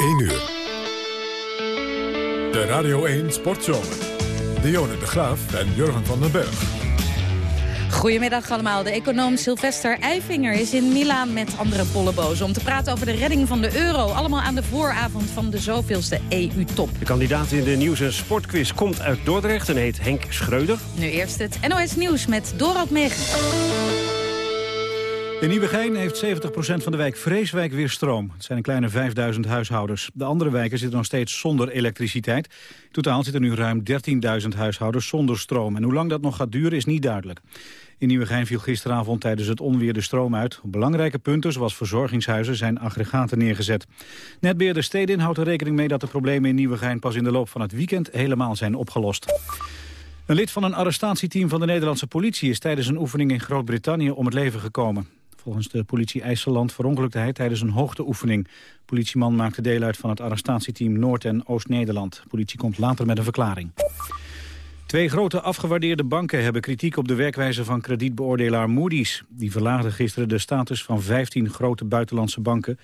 1 uur. De Radio 1 Sportzomer. Dionne de Graaf en Jurgen van den Berg. Goedemiddag allemaal. De econoom Sylvester Eifinger is in Milaan met andere bollebozen... om te praten over de redding van de euro. Allemaal aan de vooravond van de zoveelste EU-top. De kandidaat in de nieuws- en sportquiz komt uit Dordrecht en heet Henk Schreuder. Nu eerst het NOS Nieuws met Dorald Megens. In Nieuwegein heeft 70% van de wijk Vreeswijk weer stroom. Het zijn een kleine 5000 huishoudens. De andere wijken zitten nog steeds zonder elektriciteit. In totaal zitten nu ruim 13.000 huishoudens zonder stroom. En hoe lang dat nog gaat duren is niet duidelijk. In Nieuwegein viel gisteravond tijdens het onweer de stroom uit. Op belangrijke punten, zoals verzorgingshuizen, zijn aggregaten neergezet. Netbeheerder Stedin houdt er rekening mee dat de problemen in Nieuwegein... pas in de loop van het weekend helemaal zijn opgelost. Een lid van een arrestatieteam van de Nederlandse politie... is tijdens een oefening in Groot-Brittannië om het leven gekomen. Volgens de politie IJsseland verongelukte hij tijdens een hoogteoefening. Politieman maakte deel uit van het arrestatieteam Noord- en Oost-Nederland. Politie komt later met een verklaring. Twee grote afgewaardeerde banken hebben kritiek op de werkwijze van kredietbeoordelaar Moody's. Die verlaagde gisteren de status van 15 grote buitenlandse banken.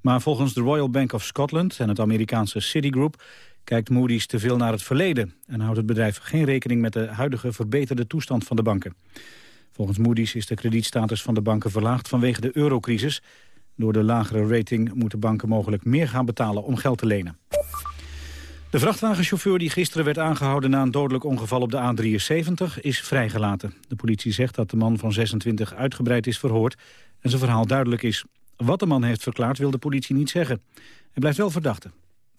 Maar volgens de Royal Bank of Scotland en het Amerikaanse Citigroup kijkt Moody's te veel naar het verleden... en houdt het bedrijf geen rekening met de huidige verbeterde toestand van de banken. Volgens Moody's is de kredietstatus van de banken verlaagd vanwege de eurocrisis. Door de lagere rating moeten banken mogelijk meer gaan betalen om geld te lenen. De vrachtwagenchauffeur die gisteren werd aangehouden na een dodelijk ongeval op de A73 is vrijgelaten. De politie zegt dat de man van 26 uitgebreid is verhoord en zijn verhaal duidelijk is. Wat de man heeft verklaard wil de politie niet zeggen. Hij blijft wel verdachte.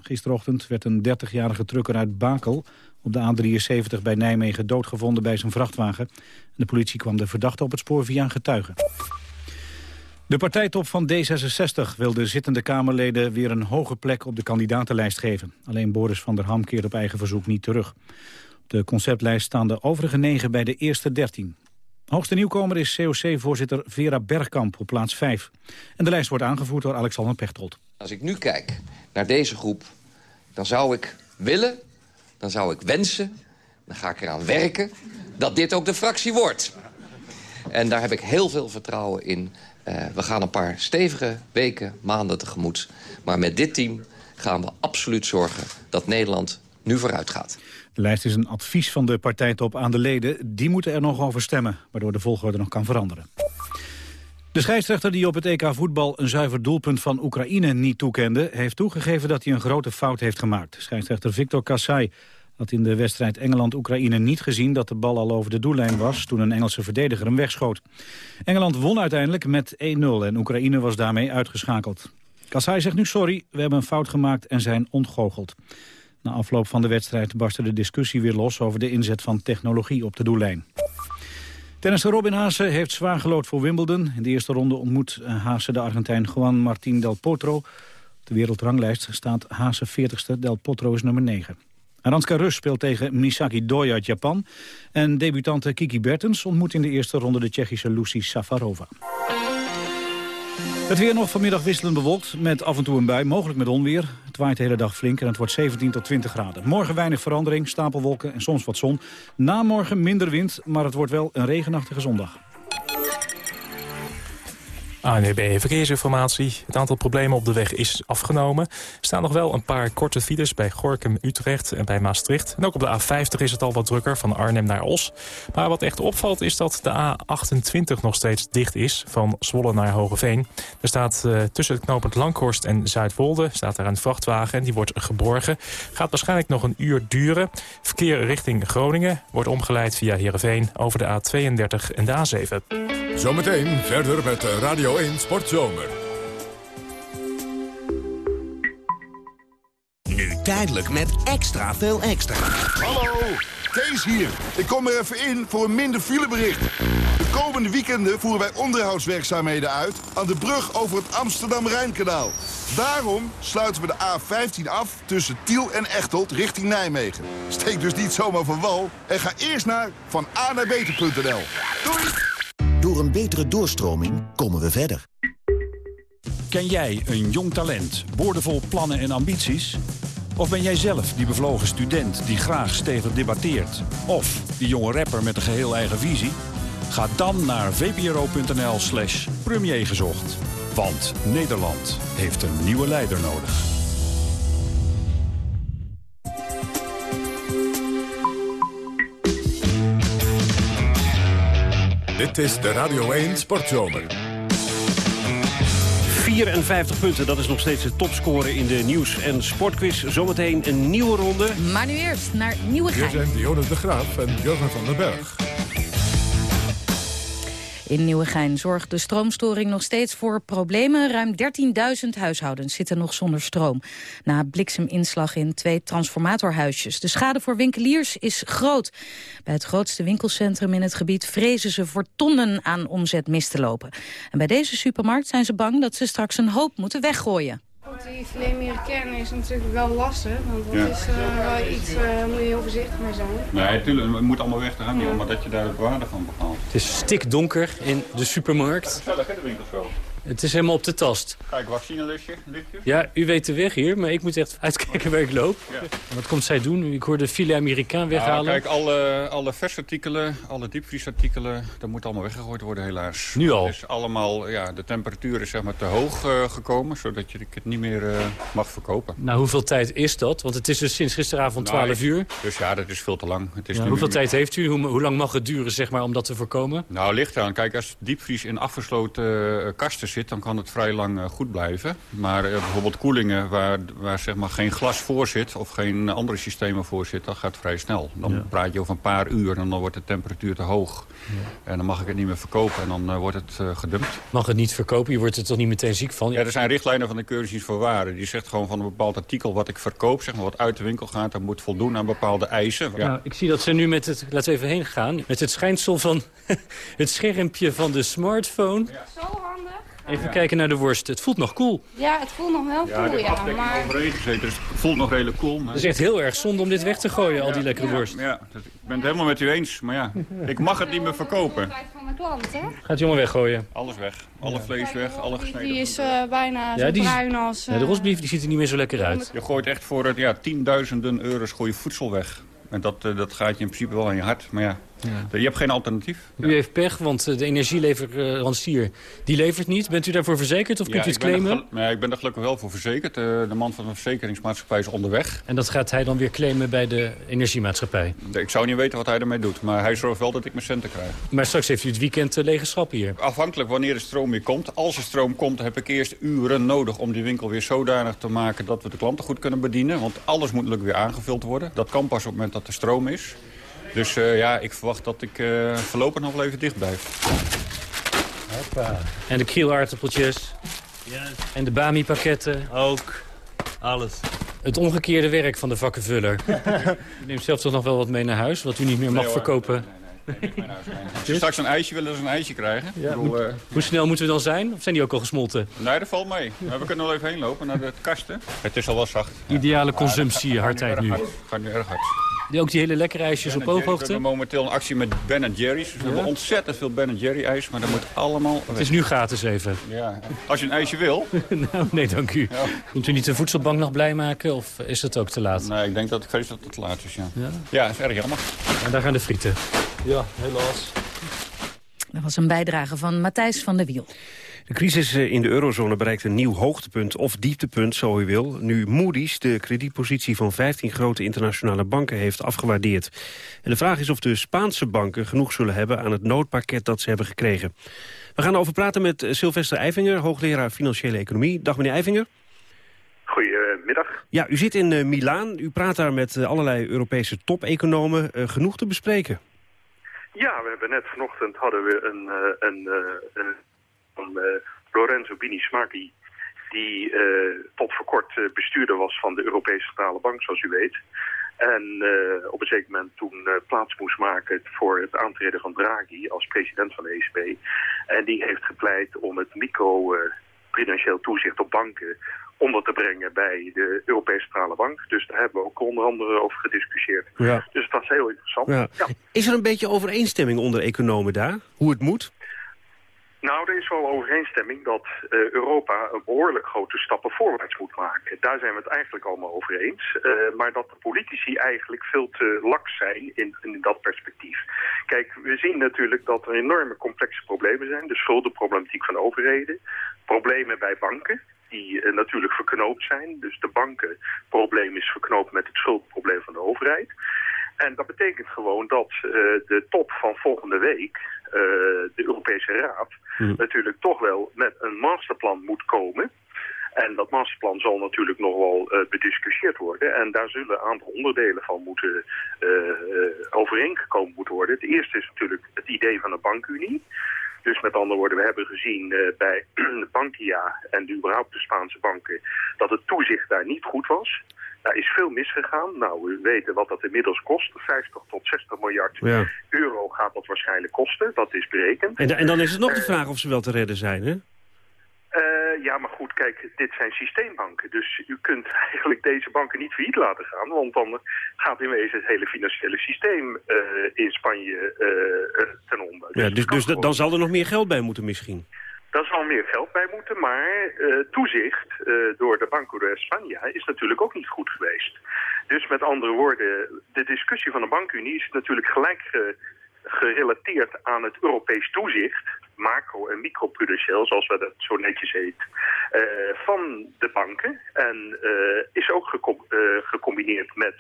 Gisterochtend werd een 30-jarige trucker uit Bakel op de A73 bij Nijmegen doodgevonden bij zijn vrachtwagen. De politie kwam de verdachte op het spoor via een getuige. De partijtop van D66 wil de zittende Kamerleden weer een hoge plek op de kandidatenlijst geven. Alleen Boris van der Ham keert op eigen verzoek niet terug. Op de conceptlijst staan de overige negen bij de eerste dertien. Hoogste nieuwkomer is COC-voorzitter Vera Bergkamp op plaats 5. En de lijst wordt aangevoerd door Alexander Pechtold. Als ik nu kijk naar deze groep, dan zou ik willen, dan zou ik wensen... dan ga ik eraan werken, dat dit ook de fractie wordt. En daar heb ik heel veel vertrouwen in. Uh, we gaan een paar stevige weken, maanden tegemoet. Maar met dit team gaan we absoluut zorgen dat Nederland nu vooruit gaat. De lijst is een advies van de partijtop aan de leden. Die moeten er nog over stemmen, waardoor de volgorde nog kan veranderen. De scheidsrechter die op het EK voetbal een zuiver doelpunt van Oekraïne niet toekende... heeft toegegeven dat hij een grote fout heeft gemaakt. Scheidsrechter Victor Kassai had in de wedstrijd Engeland-Oekraïne niet gezien... dat de bal al over de doellijn was toen een Engelse verdediger hem wegschoot. Engeland won uiteindelijk met 1-0 en Oekraïne was daarmee uitgeschakeld. Kassai zegt nu sorry, we hebben een fout gemaakt en zijn ontgoocheld. Na afloop van de wedstrijd barstte de discussie weer los... over de inzet van technologie op de doellijn. Tennisser Robin Haase heeft zwaar gelood voor Wimbledon. In de eerste ronde ontmoet Haase de Argentijn Juan Martín Del Potro. Op de wereldranglijst staat Haase 40ste, Del Potro is nummer 9. Aranska Rus speelt tegen Misaki Doi uit Japan. En debutante Kiki Bertens ontmoet in de eerste ronde de Tsjechische Lucy Safarova. Het weer nog vanmiddag wisselend bewolkt met af en toe een bui, mogelijk met onweer. Het waait de hele dag flink en het wordt 17 tot 20 graden. Morgen weinig verandering, stapelwolken en soms wat zon. Na morgen minder wind, maar het wordt wel een regenachtige zondag. ANEB Verkeersinformatie. Het aantal problemen op de weg is afgenomen. Er staan nog wel een paar korte files bij Gorkum, Utrecht en bij Maastricht. En ook op de A50 is het al wat drukker, van Arnhem naar Os. Maar wat echt opvalt is dat de A28 nog steeds dicht is, van Zwolle naar Hogeveen. Er staat uh, tussen het knooppunt Langhorst en Zuidwolde staat daar een vrachtwagen en die wordt geborgen. Gaat waarschijnlijk nog een uur duren. Verkeer richting Groningen wordt omgeleid via Heerenveen over de A32 en de A7. Zometeen verder met Radio 1 Sportzomer. Nu tijdelijk met extra veel extra. Hallo, Kees hier. Ik kom er even in voor een minder filebericht. De komende weekenden voeren wij onderhoudswerkzaamheden uit... aan de brug over het Amsterdam-Rijnkanaal. Daarom sluiten we de A15 af tussen Tiel en Echteld richting Nijmegen. Steek dus niet zomaar van wal en ga eerst naar van naar beter.nl. Doei! Door een betere doorstroming komen we verder. Ken jij een jong talent, boordevol plannen en ambities? Of ben jij zelf die bevlogen student die graag stevig debatteert? Of die jonge rapper met een geheel eigen visie? Ga dan naar vpro.nl slash premiergezocht. Want Nederland heeft een nieuwe leider nodig. Dit is de Radio 1 Sportzomer. 54 punten, dat is nog steeds de topscore in de nieuws- en sportquiz. Zometeen een nieuwe ronde. Maar nu eerst naar Nieuwe Hier zijn Dionne de Graaf en Jurgen van den Berg. In Nieuwegein zorgt de stroomstoring nog steeds voor problemen. Ruim 13.000 huishoudens zitten nog zonder stroom. Na blikseminslag in twee transformatorhuisjes. De schade voor winkeliers is groot. Bij het grootste winkelcentrum in het gebied vrezen ze voor tonnen aan omzet mis te lopen. En bij deze supermarkt zijn ze bang dat ze straks een hoop moeten weggooien. Goed, die filet kern is natuurlijk wel lastig, want dat Ja. is eh, wel iets, uh, moet je heel voorzichtig mee zijn. Nee, natuurlijk, het moet allemaal weg te gaan, niet, maar dat je daar de waarde van bepaalt. Het is stikdonker in de supermarkt. Gezellig hè, de winkel zo. Het is helemaal op de tast. Kijk, vaccinelichtje, lichtje. Ja, u weet de weg hier, maar ik moet echt uitkijken waar ik loop. Ja. Wat komt zij doen? Ik hoor de filet Amerikaan weghalen. Ja, kijk, alle, alle versartikelen, alle diepvriesartikelen, dat moet allemaal weggegooid worden helaas. Nu al? Het is allemaal, ja, de temperatuur is zeg maar te hoog eh, gekomen, zodat je het niet meer eh, mag verkopen. Nou, hoeveel tijd is dat? Want het is dus sinds gisteravond 12 Nou, uur. Dus ja, dat is veel te lang. Het is Ja, hoeveel tijd heeft u? Hoe, hoe lang mag het duren zeg maar, om dat te voorkomen? Nou, ligt aan. Kijk, als diepvries in afgesloten eh, kasten zit, dan kan het vrij lang eh, goed blijven. Maar eh, bijvoorbeeld koelingen waar, waar zeg maar geen glas voor zit of geen andere systemen voor zit, dat gaat vrij snel. Dan Ja. praat je over een paar uur en dan wordt de temperatuur te hoog. En dan mag ik het niet meer verkopen en dan eh, wordt het gedumpt. Mag het niet verkopen? Je wordt er toch niet meteen ziek van? Ja, er zijn richtlijnen van de Keuringsdienst voor Waren. Die zegt gewoon van een bepaald artikel wat ik verkoop, zeg maar, wat uit de winkel gaat, dat moet voldoen aan bepaalde eisen. Ja. Nou, ik zie dat ze nu met het, laten we even heen gaan, met het schijnsel van het schermpje van de smartphone. Zo handig. Even kijken naar de worst. Het voelt nog cool. Ja, het voelt nog wel Ja, cool, ja, afdekking maar... overheen gezeten, dus het voelt nog redelijk cool. Maar... Het is echt heel erg zonde om dit weg te gooien, al die lekkere Ja, worst. Ja, ik ben het helemaal met u eens. Maar ja, ik mag het niet meer verkopen. Tijd van de klant, hè? Gaat allemaal weggooien. Alles weg. Alle vlees weg, alle Die, gesneden. die is eh, bijna Ja, zo die bruin als... Ja, de eh, rosbief die ziet er niet meer zo lekker uit. Je gooit echt voor het, ja, tienduizenden euro's gooi je voedsel weg. En dat, eh, dat gaat je in principe wel aan je hart. Maar ja, je hebt geen alternatief. U heeft pech, want eh, de energieleverancier die levert niet. Bent u daarvoor verzekerd of kunt u het er claimen? nee, ik ben er gelukkig wel voor verzekerd. Eh, de man van de verzekeringsmaatschappij is onderweg. En dat gaat hij dan weer claimen bij de energiemaatschappij. Ik zou niet weten wat hij ermee doet. Maar hij zorgt wel dat ik mijn centen krijg. Maar straks heeft u het weekend eh, lege schappen hier. Afhankelijk wanneer de stroom weer komt. Als er stroom komt, heb ik eerst uren nodig om die winkel weer zodanig te maken dat we de klanten goed kunnen bedienen. Want alles moet natuurlijk weer aangevuld worden. Dat kan pas op het moment dat er stroom is. Dus eh, ja, ik verwacht dat ik eh, voorlopig nog wel even dicht blijf. En de krielaardappeltjes. En de bami-pakketten. Ook. Alles. Het omgekeerde werk van de vakkenvuller. u neemt zelf toch nog wel wat mee naar huis, wat u niet meer mag Nee, verkopen. Als je straks een ijsje willen, is een ijsje krijgen. Ja, bedoel, moet- eh, Hoe snel moeten we dan zijn? Of zijn die ook al gesmolten? nee, dat valt mee. Maar we kunnen wel even heen lopen naar de kasten. Het is al wel zacht. Ideale consumptie, hardheid nu. Het gaat nu erg hard. Die- Ook die hele lekkere ijsjes op Jerry's, We ooghoogte. hebben momenteel een actie met Ben Jerry's. We hebben ontzettend veel Ben Jerry ijs, maar dat moet allemaal Het is nu gratis even. Ja, als je een ijsje wil. nou, nee, dank u. Kunt u niet de voedselbank nog blij maken of is het ook te laat? Nee, ik denk dat ik vrees dat het te laat is, ja. Ja? Ja, dat is erg jammer. En daar gaan de frieten. Ja, helaas. Dat was een bijdrage van Matthijs van der Wiel. De crisis eh, in de eurozone bereikt een nieuw hoogtepunt of dieptepunt, zo u wil. Nu Moody's de kredietpositie van 15 grote internationale banken heeft afgewaardeerd. En de vraag is of de Spaanse banken genoeg zullen hebben aan het noodpakket dat ze hebben gekregen. We gaan erover praten met eh, Sylvester Eifinger, hoogleraar Financiële Economie. Dag meneer Eifinger. Goedemiddag. Ja, u zit in uh, Milaan. U praat daar met uh, allerlei Europese top-economen. Uh, genoeg te bespreken? Ja, we hebben net vanochtend hadden we een, een, een van Lorenzo Bini-Smaki... die tot voor kort bestuurder was van de Europese Centrale Bank, zoals u weet. En op een zeker moment toen plaats moest maken voor het aantreden van Draghi als president van de ECB. En die heeft gepleit om het micro-prudentieel toezicht op banken onder te brengen bij de Europese Centrale Bank. Dus daar hebben we ook onder andere over gediscussieerd. Ja. Dus dat is heel interessant. Ja. Ja. Is er een beetje overeenstemming onder economen daar? Hoe het moet? Nou, er is wel overeenstemming dat uh, Europa een behoorlijk grote stappen voorwaarts moet maken. Daar zijn we het eigenlijk allemaal over eens. Uh, maar dat de politici eigenlijk veel te laks zijn in, in, dat perspectief. Kijk, we zien natuurlijk dat er enorme complexe problemen zijn. De schuldenproblematiek van overheden. Problemen bij banken die uh, natuurlijk verknoopt zijn. Dus de bankenprobleem is verknoopt met het schuldprobleem van de overheid. En dat betekent gewoon dat de top van volgende week de Europese Raad Hm. natuurlijk toch wel met een masterplan moet komen. En dat masterplan zal natuurlijk nog wel eh, bediscussieerd worden. En daar zullen een aantal onderdelen van moeten eh, eh, overeengekomen moeten worden. Het eerste is natuurlijk het idee van een bankunie. Dus met andere woorden, we hebben gezien eh, bij Bankia en überhaupt de Spaanse banken... dat het toezicht daar niet goed was. Daar is veel misgegaan. Nou, we weten wat dat inmiddels kost. 50 tot 60 miljard Ja. euro gaat dat waarschijnlijk kosten. Dat is berekend. En, en dan is het nog de Eh, vraag of ze wel te redden zijn, hè? eh, ja, maar goed, kijk, dit zijn systeembanken. Dus u kunt eigenlijk deze banken niet failliet laten gaan. Want dan gaat in wezen het hele financiële systeem eh, in Spanje ten onder. Ja, dus dus gewoon dan zal er nog meer geld bij moeten misschien. Daar zal meer geld bij moeten, maar eh, toezicht eh, door de Banco de España is natuurlijk ook niet goed geweest. Dus met andere woorden, de discussie van de bankunie is natuurlijk gelijk ge- gerelateerd aan het Europees toezicht, macro- en microprudentieel, zoals we dat zo netjes heet, eh, van de banken. En eh, is ook gecom- eh, gecombineerd met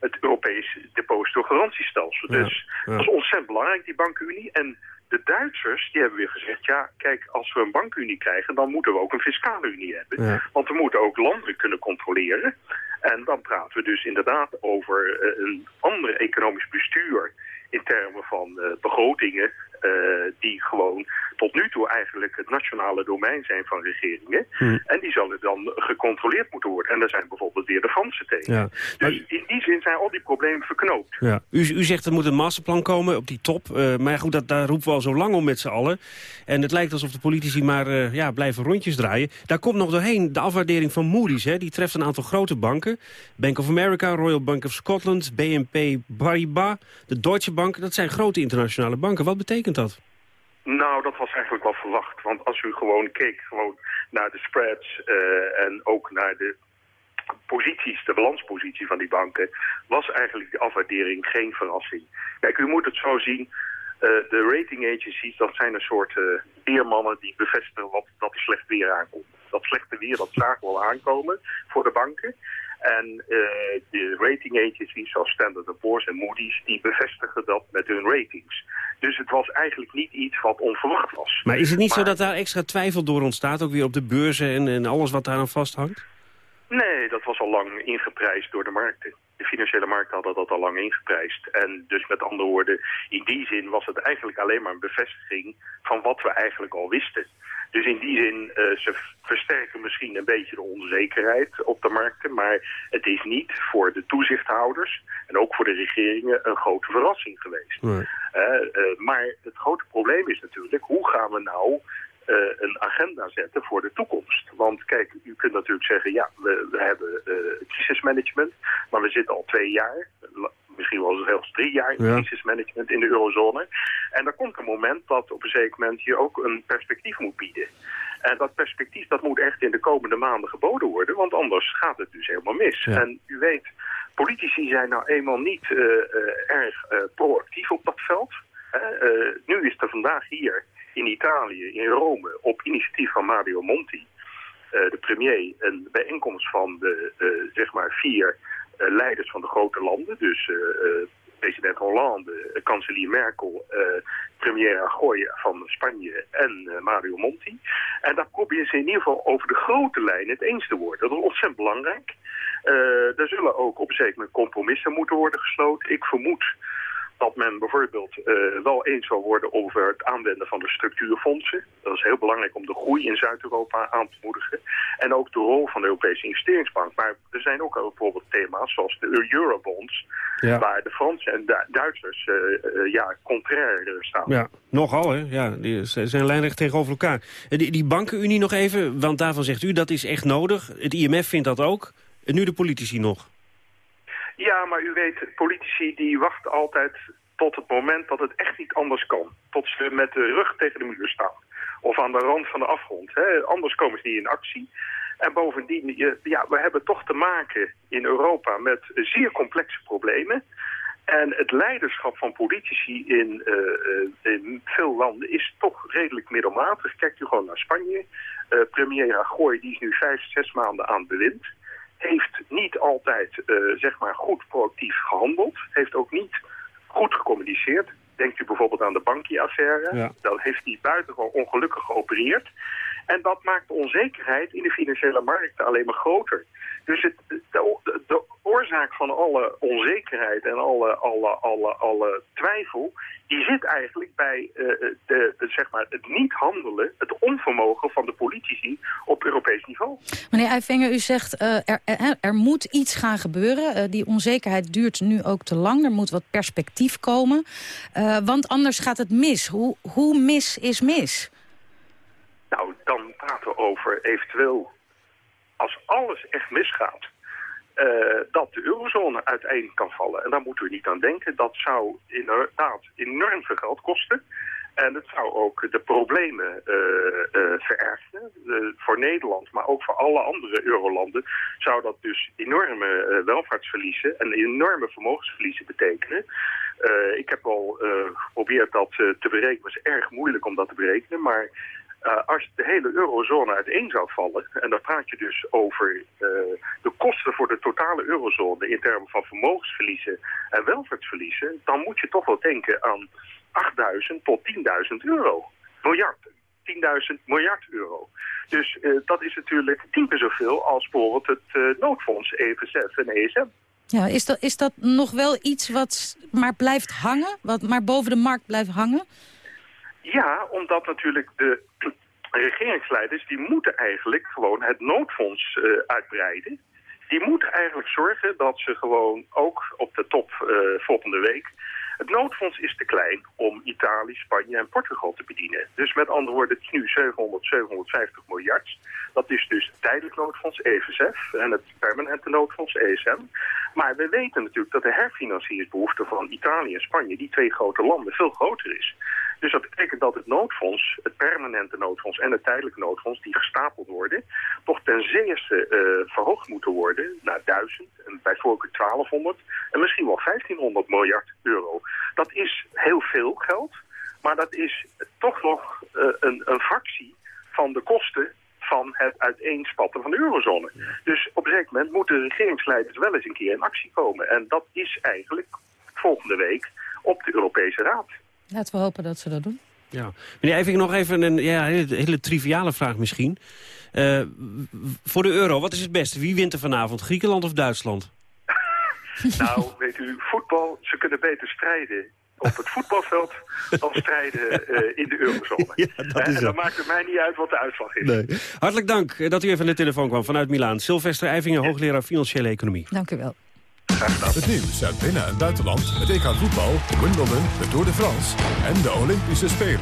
het Europees depositogarantiestelsel. Ja, Dus ja. dat is ontzettend belangrijk, die bankunie. En de Duitsers die hebben weer gezegd, ja, kijk, als we een bankunie krijgen, dan moeten we ook een fiscale unie hebben. Ja. Want we moeten ook landen kunnen controleren. En dan praten we dus inderdaad over een ander economisch bestuur in termen van begrotingen die gewoon tot nu toe eigenlijk het nationale domein zijn van regeringen. Hm. En die zullen dan gecontroleerd moeten worden. En daar zijn bijvoorbeeld weer de Fransen tegen. Ja. Dus in die zin zijn al die problemen verknoopt. Ja. U, u zegt er moet een masterplan komen op die top. Eh, maar goed, dat, daar roepen we al zo lang om met z'n allen. En het lijkt alsof de politici maar eh, ja, blijven rondjes draaien. Daar komt nog doorheen de afwaardering van Moody's. Hè. Die treft een aantal grote banken. Bank of America, Royal Bank of Scotland, BNP Paribas, de Deutsche Bank. Dat zijn grote internationale banken. Wat betekent dat? Nou, dat was eigenlijk wel verwacht. Want als u gewoon keek gewoon naar de spreads eh, en ook naar de posities, de balanspositie van die banken, was eigenlijk die afwaardering geen verrassing. Kijk, u moet het zo zien. eh, de rating agencies, dat zijn een soort weermannen die bevestigen wat, dat er slecht weer aankomt. Dat slechte weer, dat zagen we al aankomen voor de banken. En eh, de rating agencies zoals Standard Poor's en Moody's, die bevestigen dat met hun ratings. Dus het was eigenlijk niet iets wat onverwacht was. Maar is het niet zo dat daar extra twijfel door ontstaat? Ook weer op de beurzen en, en alles wat daar aan vasthangt? Nee, dat was al lang ingeprijsd door de markten. De financiële markten hadden dat al lang ingeprijsd. En dus met andere woorden, in die zin was het eigenlijk alleen maar een bevestiging van wat we eigenlijk al wisten. Dus in die zin, eh, ze versterken misschien een beetje de onzekerheid op de markten. Maar het is niet voor de toezichthouders en ook voor de regeringen een grote verrassing geweest. Eh, eh, maar het grote probleem is natuurlijk, hoe gaan we nou eh, een agenda zetten voor de toekomst? Want kijk, u kunt natuurlijk zeggen, ja, we, we hebben eh, crisismanagement, maar we zitten al twee jaar, misschien wel zelfs drie jaar Ja. crisismanagement in de eurozone. En er komt een moment dat op een zeker moment je ook een perspectief moet bieden. En dat perspectief dat moet echt in de komende maanden geboden worden, want anders gaat het dus helemaal mis. Ja. En u weet, politici zijn nou eenmaal niet eh, erg proactief op dat veld. Nu is er vandaag hier in Italië, in Rome, op initiatief van Mario Monti, eh, de premier, een bijeenkomst van de eh, zeg maar vier eh, leiders van de grote landen. Dus president Hollande, kanselier Merkel, premier Rajoy van Spanje en Mario Monti. En daar proberen ze in ieder geval over de grote lijnen het eens te worden. Dat is ontzettend belangrijk. Eh er zullen ook op een zeker compromissen moeten worden gesloten. Ik vermoed dat men bijvoorbeeld eh, wel eens zal worden over het aanwenden van de structuurfondsen. Dat is heel belangrijk om de groei in Zuid-Europa aan te moedigen. En ook de rol van de Europese investeringsbank. Maar er zijn ook al bijvoorbeeld thema's zoals de eurobonds... Ja. waar de Fransen en de Duitsers eh, eh, ja, contrair staan. Ja, nogal hè. Ja, die zijn lijnrecht tegenover elkaar. Die, die bankenunie nog even, want daarvan zegt u dat is echt nodig. Het IMF vindt dat ook. En nu de politici nog. Ja, maar u weet, politici die wachten altijd tot het moment dat het echt niet anders kan. Tot ze met de rug tegen de muur staan. Of aan de rand van de afgrond. Hè. Anders komen ze niet in actie. En bovendien, ja, we hebben toch te maken in Europa met zeer complexe problemen. En het leiderschap van politici in, eh, eh, veel landen is toch redelijk middelmatig. Kijkt u gewoon naar Spanje. Eh, premier Rajoy, die is nu vijf, zes maanden aan het bewind altijd eh, zeg maar goed proactief gehandeld. Heeft ook niet goed gecommuniceerd. Denkt u bijvoorbeeld aan de Bankie-affaire. Ja. Dan heeft hij buitengewoon ongelukkig geopereerd. En dat maakt de onzekerheid in de financiële markten alleen maar groter. Dus het, oorzaak van alle onzekerheid en alle, alle, alle, alle twijfel... die zit eigenlijk bij eh, de, de, zeg maar het niet handelen... het onvermogen van de politici op Europees niveau. Meneer Eifenger, u zegt uh, er, er, er, moet iets gaan gebeuren. Uh, die onzekerheid duurt nu ook te lang. Er moet wat perspectief komen. Want anders gaat het mis. Hoe, hoe mis is mis? Nou, dan praten we over eventueel, als alles echt misgaat, uh, dat de eurozone uiteen kan vallen. En daar moeten we niet aan denken. Dat zou inderdaad enorm veel geld kosten. En het zou ook de problemen uh, verergeren. voor Nederland, maar ook voor alle andere eurolanden... zou dat dus enorme welvaartsverliezen en enorme vermogensverliezen betekenen. Ik heb al geprobeerd dat te berekenen. Het is erg moeilijk om dat te berekenen, maar... Uh, als de hele eurozone uiteen zou vallen, en dan praat je dus over uh, de kosten voor de totale eurozone in termen van vermogensverliezen en welvaartsverliezen, dan moet je toch wel denken aan 8.000 tot 10.000 euro. Miljard. 10.000 miljard euro. Dus uh, dat is natuurlijk tien keer zoveel als bijvoorbeeld het noodfonds EFSF en ESM. Ja, is dat, is dat nog wel iets wat maar blijft hangen? Wat maar boven de markt blijft hangen? Ja, omdat natuurlijk de regeringsleiders... die moeten eigenlijk gewoon het noodfonds uh, uitbreiden. Die moeten eigenlijk zorgen dat ze gewoon ook op de top uh, volgende week... Het noodfonds is te klein om Italië, Spanje en Portugal te bedienen. Dus met andere woorden, het is nu 700, 750 miljard. Dat is dus het tijdelijk noodfonds EFSF en het permanente noodfonds ESM. Maar we weten natuurlijk dat de herfinancieringsbehoefte van Italië en Spanje, die twee grote landen, veel groter is. Dus dat betekent dat het noodfonds, het permanente noodfonds en het tijdelijke noodfonds, die gestapeld worden, toch ten zeerste uh, verhoogd moeten worden naar 1000 en bij voorkeur 1200 en misschien wel 1500 miljard euro. Dat is heel veel geld, maar dat is toch nog uh, een, een fractie van de kosten van het uiteenspatten van de eurozone. Dus op een gegeven moment moeten de regeringsleiders wel eens een keer in actie komen. En dat is eigenlijk volgende week op de Europese Raad. Laten we hopen dat ze dat doen. Ja. Meneer Eiving, nog even een ja, hele, hele triviale vraag misschien. Uh, voor de euro, wat is het beste? Wie wint er vanavond, Griekenland of Duitsland? nou, weet u, voetbal, ze kunnen beter strijden op het voetbalveld dan strijden uh, in de eurozone. Ja, dat is en dan maakt het mij niet uit wat de uitslag is. Nee. Hartelijk dank dat u even aan de telefoon kwam vanuit Milaan. Sylvester Eivingen, hoogleraar Financiële Economie. Dank u wel. Het nieuws uit binnen- en buitenland, het EK voetbal, Wimbledon, de Tour de France en de Olympische Spelen.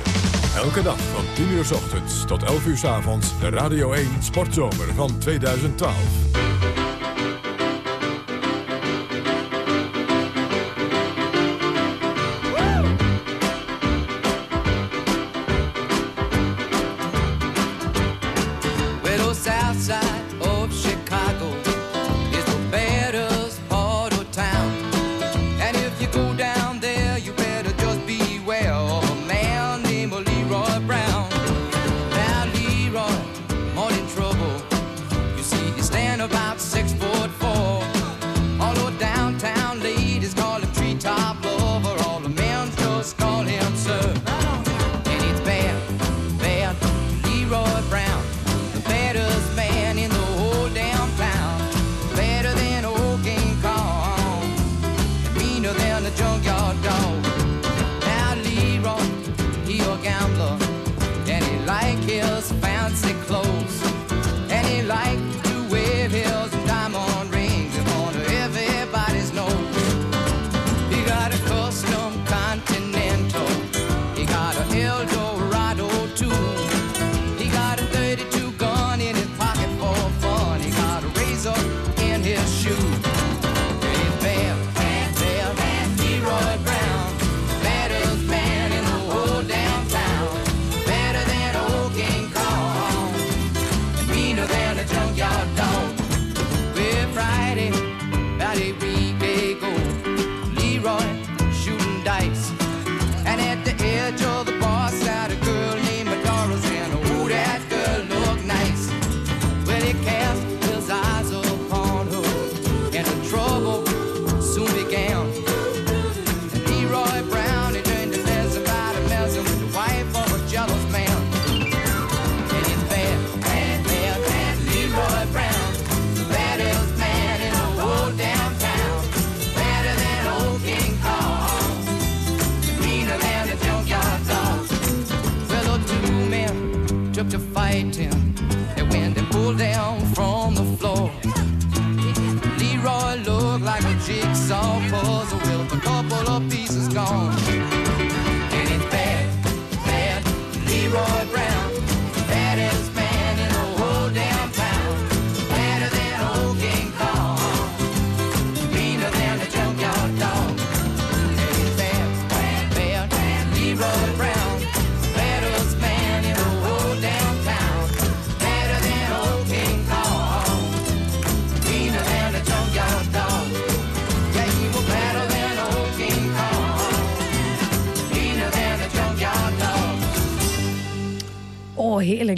Elke dag van 10 uur s ochtends tot 11 uur s avonds de Radio 1 Sportzomer van 2012.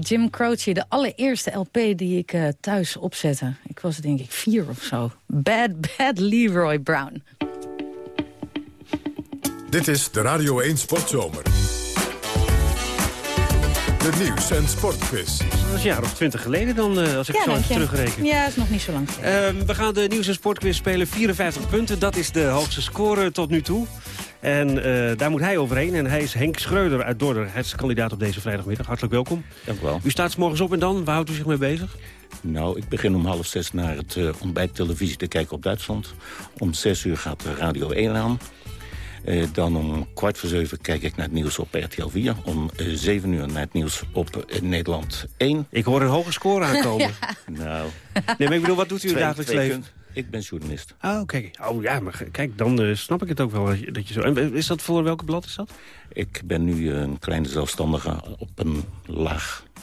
Jim Croce, de allereerste LP die ik eh, thuis opzette. Ik was denk ik vier of zo. Bad, bad Leroy Brown. Dit is de Radio 1 Sportzomer. De nieuws- en sportquiz. Dat is een jaar of twintig geleden dan, eh, als ik Ja, zo even terugreken. Ja, is nog niet zo lang geleden. Ehm, we gaan de nieuws- en sportquiz spelen. 54 punten, dat is de hoogste score tot nu toe. En eh, daar moet hij overheen. En hij is Henk Schreuder uit Dordrecht. Hij is kandidaat op deze vrijdagmiddag. Hartelijk welkom. Dank u wel. U staat 's morgens op en dan? Waar houdt u zich mee bezig? Nou, ik begin om half zes naar het uh, ontbijttelevisie te kijken op Duitsland. Om zes uur gaat de Radio 1 aan. Eh, dan om kwart voor zeven kijk ik naar het nieuws op RTL 4. Om eh, zeven uur naar het nieuws op Nederland 1. Ik hoor een hoge score aankomen. Nou, Nee, maar ik bedoel, wat doet u in dagelijks leven? Ik ben journalist. Oh, kijk. Oh ja, maar kijk, dan eh, snap ik het ook wel dat je, dat je zo... En is dat voor welke blad is dat? Ik ben nu een kleine zelfstandige op een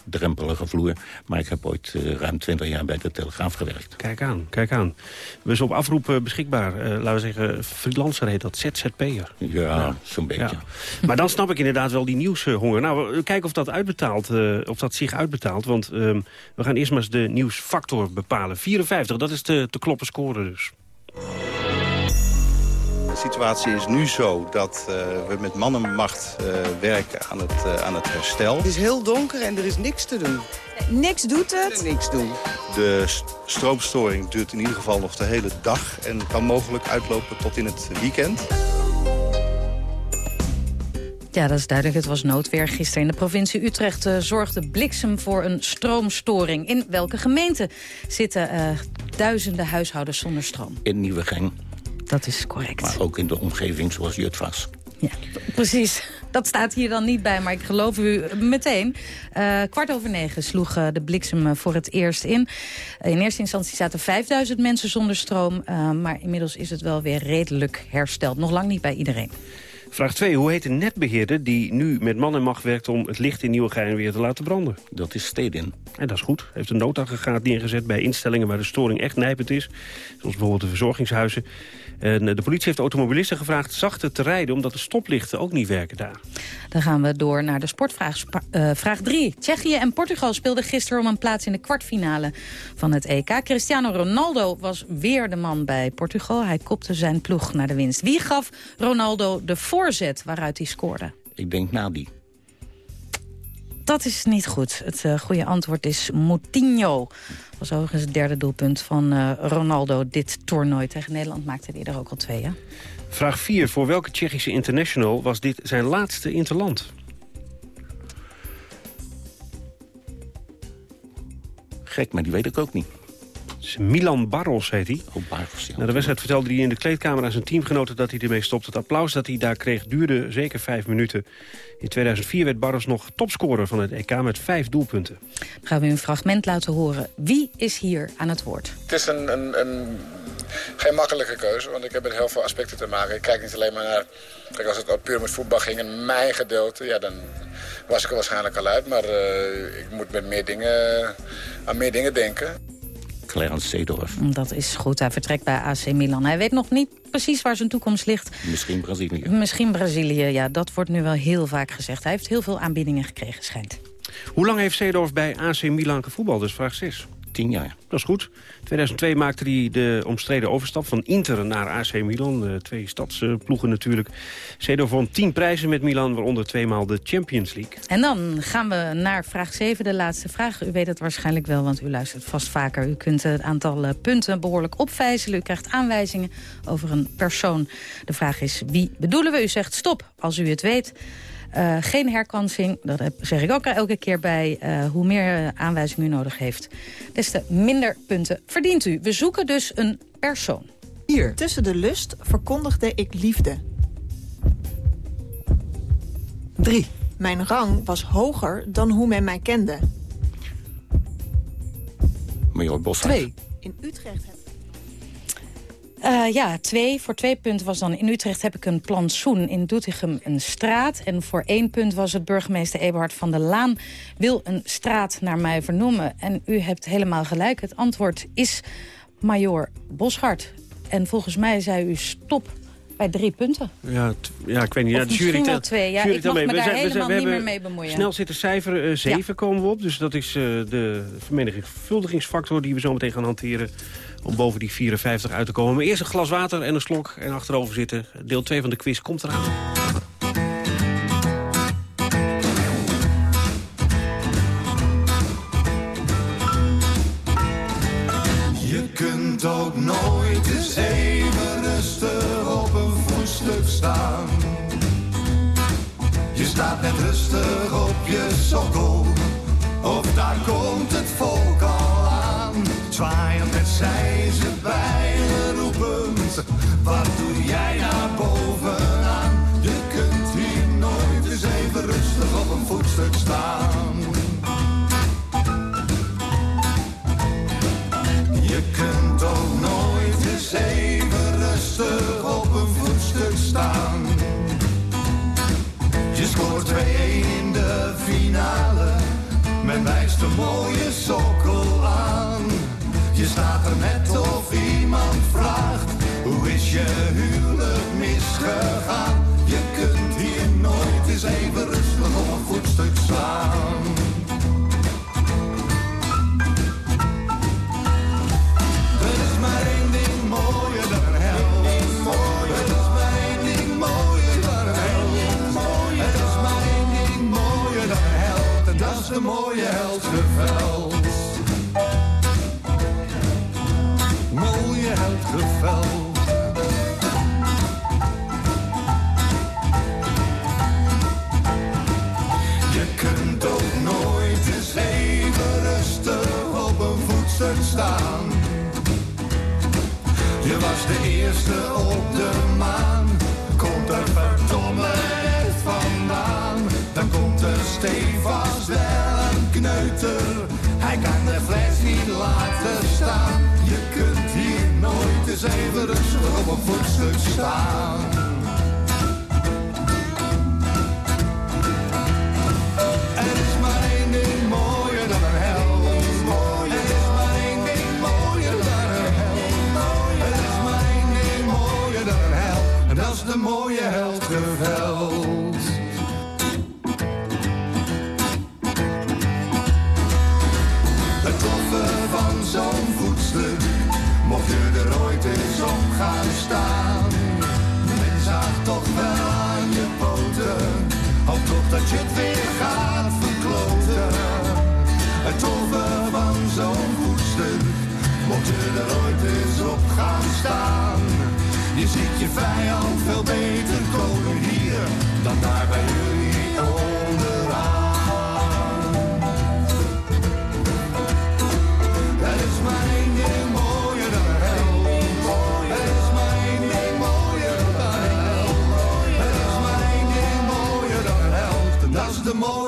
laagdrempelige vloer. Maar ik heb ooit eh, ruim twintig jaar bij de Telegraaf gewerkt. Kijk aan, kijk aan. We zijn op afroep eh, beschikbaar. Eh, laten we zeggen, freelancer heet dat, ZZP'er. Ja, zo'n beetje. Ja. Maar dan snap ik inderdaad wel die nieuwshonger. Nou, we kijken of dat, uitbetaalt, of dat zich uitbetaalt. Want ehm, we gaan eerst maar eens de nieuwsfactor bepalen. 54, dat is de te kloppen score dus. De situatie is nu zo dat eh, we met man en macht eh, werken aan het, eh, aan het herstel. Het is heel donker en er is niks te doen. Niks doet het. Niks doen. De st- stroomstoring duurt in ieder geval nog de hele dag... en kan mogelijk uitlopen tot in het weekend. Ja, dat is duidelijk. Het was noodweer. Gisteren in de provincie Utrecht zorgde bliksem voor een stroomstoring. In welke gemeente zitten eh, duizenden huishoudens zonder stroom? In Nieuwegein. Dat is correct. Maar ook in de omgeving zoals Jutvas. Precies. Dat staat hier dan niet bij, maar ik geloof u meteen. Eh, kwart over negen sloeg eh, de bliksem eh, voor het eerst in. In eerste instantie zaten 5000 mensen zonder stroom. eh, maar inmiddels is het wel weer redelijk hersteld. Nog lang niet bij iedereen. Vraag 2. Hoe heet de netbeheerder die nu met man en macht werkt... om het licht in Nieuwegein weer te laten branden? Dat is Stedin. En dat is goed. Hij heeft een noodaggregaat neergezet bij instellingen... waar de storing echt nijpend is. Zoals bijvoorbeeld de verzorgingshuizen. En eh, de politie heeft automobilisten gevraagd zachter te rijden... omdat de stoplichten ook niet werken daar. Dan gaan we door naar de sportvraag eh, vraag 3. Tsjechië en Portugal speelden gisteren om een plaats in de kwartfinale van het EK. Cristiano Ronaldo was weer de man bij Portugal. Hij kopte zijn ploeg naar de winst. Wie gaf Ronaldo de voorzet waaruit hij scoorde? Ik denk Nadi. Dat is niet goed. Het eh, goede antwoord is Moutinho. was overigens het derde doelpunt van eh, Ronaldo dit toernooi. Tegen Nederland maakte hij er ook al twee, hè? Vraag 4. Voor welke Tsjechische international was dit zijn laatste interland? Gek, maar die weet ik ook niet. Milan Barros heet hij. Oh, Barros. Na de wedstrijd vertelde hij in de kleedkamer aan zijn teamgenoten dat hij ermee stopt. Het applaus dat hij daar kreeg duurde zeker vijf minuten. In 2004 werd Barros nog topscorer van het EK met vijf doelpunten. Dan gaan we u een fragment laten horen. Wie is hier aan het woord? Het is een, een, een, geen makkelijke keuze, want ik heb met heel veel aspecten te maken. Ik kijk niet alleen maar naar... Kijk, als het puur met voetbal ging en mijn gedeelte, ja, dan was ik er waarschijnlijk al uit. Maar eh, ik moet met meer dingen, aan meer dingen denken. Clarence Seedorf. Dat is goed. Hij vertrekt bij AC Milan. Hij weet nog niet precies waar zijn toekomst ligt. Misschien Brazilië. Misschien Brazilië, ja. Dat wordt nu wel heel vaak gezegd. Hij heeft heel veel aanbiedingen gekregen, schijnt. Hoe lang heeft Seedorf bij AC Milan gevoetbald? Dus vraag 6. Tien jaar. Dat is goed. 2002 maakte hij de omstreden overstap van Inter naar AC Milan. Eh, twee stadsploegen natuurlijk. Seedorf won tien prijzen met Milan, waaronder tweemaal de Champions League. En dan gaan we naar vraag 7, de laatste vraag. U weet het waarschijnlijk wel, want u luistert vast vaker. U kunt het aantal eh, punten behoorlijk opvijzelen. U krijgt aanwijzingen over een persoon. De vraag is, wie bedoelen we? U zegt stop als u het weet. Uh, geen herkansing, dat zeg ik ook elke keer bij. Uh, hoe meer aanwijzingen u nodig heeft, des te minder punten verdient u. We zoeken dus een persoon. 4. Tussen de lust verkondigde ik liefde. 3. Mijn rang was hoger dan hoe men mij kende. Major Boshart. 2. In Utrecht Eh, ja, twee. Voor twee punten was dan in Utrecht heb ik een plantsoen. In Doetinchem een straat. En voor één punt was het burgemeester Eberhard van der Laan... wil een straat naar mij vernoemen. En u hebt helemaal gelijk. Het antwoord is Major Boshart. En volgens mij zei u stop bij drie punten. Ja, ja, ik weet niet. Of ja, de misschien jury wel tel- twee. Ja, ik mag mee. me We daar zijn- we zijn- helemaal we niet meer mee bemoeien. Snel zit er cijfer 7 komen we op. Dus dat is eh, de vermenigvuldigingsfactor die we zo meteen gaan hanteren... om boven die 54 uit te komen. Maar eerst een glas water en een slok en achterover zitten. Deel 2 van de quiz komt eraan. Dat is de mooie. Mooie heldgeveld. Je kunt ook nooit eens even rustig op een voetstuk staan. Je was de eerste op de maan. Komt er verdomme vandaan. Dan komt er stevast wel Hij kan de fles niet laten staan. Je kunt hier nooit eens even rustig op een voetstuk staan. Er ooit eens op gaan staan. Je ziet je vijand veel beter komen hier, dan daar bij jullie onderaan. Er is maar één ding mooier dan held. Er is maar één ding mooier dan held. Er is maar één ding mooier dan. En dat is de mooie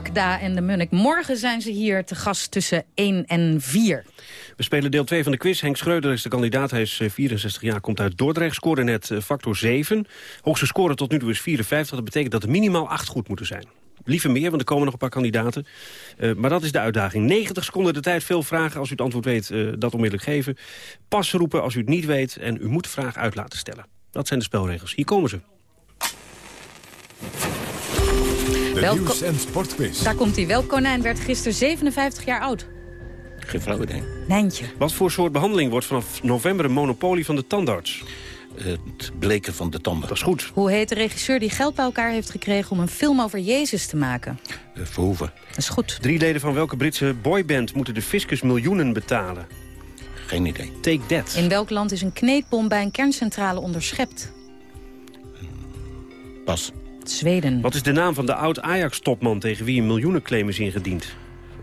Akda en de Munnik. Morgen zijn ze hier te gast tussen 1 en 4. We spelen deel 2 van de quiz. Henk Schreuder is de kandidaat. Hij is eh, 64 jaar, komt uit Dordrecht. Scoorde net eh, factor 7. Hoogste score tot nu toe is 54. Dat betekent dat er minimaal 8 goed moeten zijn. Liever meer, want er komen nog een paar kandidaten. Eh, maar dat is de uitdaging. 90 seconden de tijd, veel vragen. Als u het antwoord weet, eh, dat onmiddellijk geven. Pas roepen als u het niet weet. En u moet de vraag uit laten stellen. Dat zijn de spelregels. Hier komen ze. De nieuws- en sportquiz. Daar komt hij. Welk konijn werd gisteren 57 jaar oud? Geen flauw idee. Nijntje. Wat voor soort behandeling wordt vanaf november een monopolie van de tandarts? Het bleken van de tanden. Dat is goed. Hoe heet de regisseur die geld bij elkaar heeft gekregen... om een film over Jezus te maken? Uh, Verhoeven. Dat is goed. Drie leden van welke Britse boyband moeten de fiscus miljoenen betalen? Geen idee. Take that. In welk land is een kneedbom bij een kerncentrale onderschept? Pas. Zweden. Wat is de naam van de oud-Ajax-topman tegen wie een miljoenenclaim is ingediend?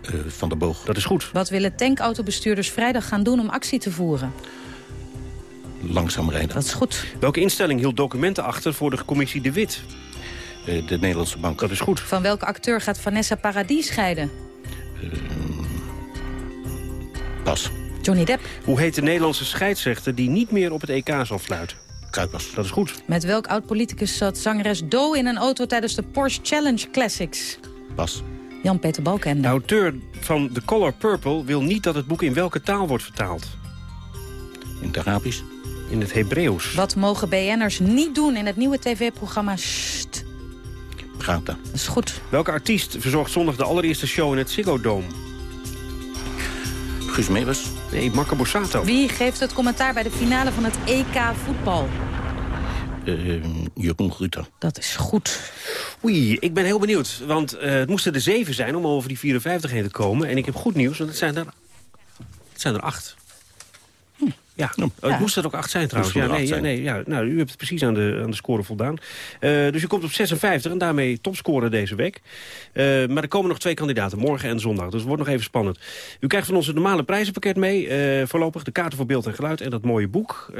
Eh, van de Boog. Dat is goed. Wat willen tankautobestuurders vrijdag gaan doen om actie te voeren? Langzaam rijden. Dat is goed. Welke instelling hield documenten achter voor de commissie De Wit? Eh, de Nederlandse Bank. Dat is goed. Van welke acteur gaat Vanessa Paradis scheiden? Pas. Johnny Depp. Hoe heet de Nederlandse scheidsrechter die niet meer op het EK zal fluiten? Kuipers. Dat is goed. Met welk oud-politicus zat zangeres Do in een auto tijdens de Porsche Challenge Classics? Pas. Jan-Peter Balkenende. De auteur van The Color Purple wil niet dat het boek in welke taal wordt vertaald? In het Arabisch. In het Hebreeuws. Wat mogen BN'ers niet doen in het nieuwe tv-programma Sst? Praten. Dat is goed. Welke artiest verzorgt zondag de allereerste show in het Ziggo Dome? Guus Meeuwis. Nee, Marco Borsato. Wie geeft het commentaar bij de finale van het EK voetbal? Uh, Jeroen Gruter. Dat is goed. Oei, ik ben heel benieuwd. Want uh, het moesten er zeven zijn om over die 54 heen te komen. En ik heb goed nieuws, want het zijn er, het zijn er acht. Ja, ja. het moest er ook acht zijn trouwens. Ja, nee, ja, nee, ja, nou, u hebt precies aan de, aan de score voldaan. Uh, dus u komt op 56 en daarmee topscorer deze week. Uh, maar er komen nog twee kandidaten, morgen en zondag. Dus het wordt nog even spannend. U krijgt van ons het normale prijzenpakket mee. Uh, voorlopig de kaarten voor beeld en geluid en dat mooie boek.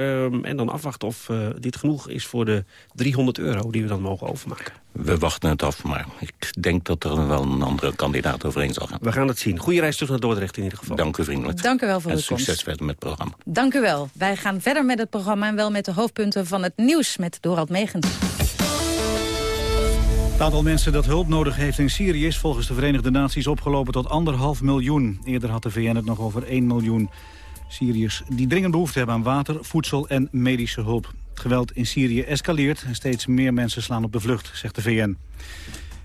en dan afwachten of dit genoeg is voor de 300 euro die we dan mogen overmaken. We wachten het af, maar ik denk dat er wel een andere kandidaat overheen zal gaan. We gaan het zien. Goede reis terug naar Dordrecht in ieder geval. Dank u vriendelijk. Dank u wel voor en uw komst. succes verder met het programma. Dank u wel. Wij gaan verder met het programma en wel met de hoofdpunten van het nieuws met Dorald Megens. Het aantal mensen dat hulp nodig heeft in Syrië is volgens de Verenigde Naties opgelopen tot anderhalf miljoen. Eerder had de VN het nog over 1 miljoen Syriërs die dringend behoefte hebben aan water, voedsel en medische hulp. Het geweld in Syrië escaleert en steeds meer mensen slaan op de vlucht, zegt de VN.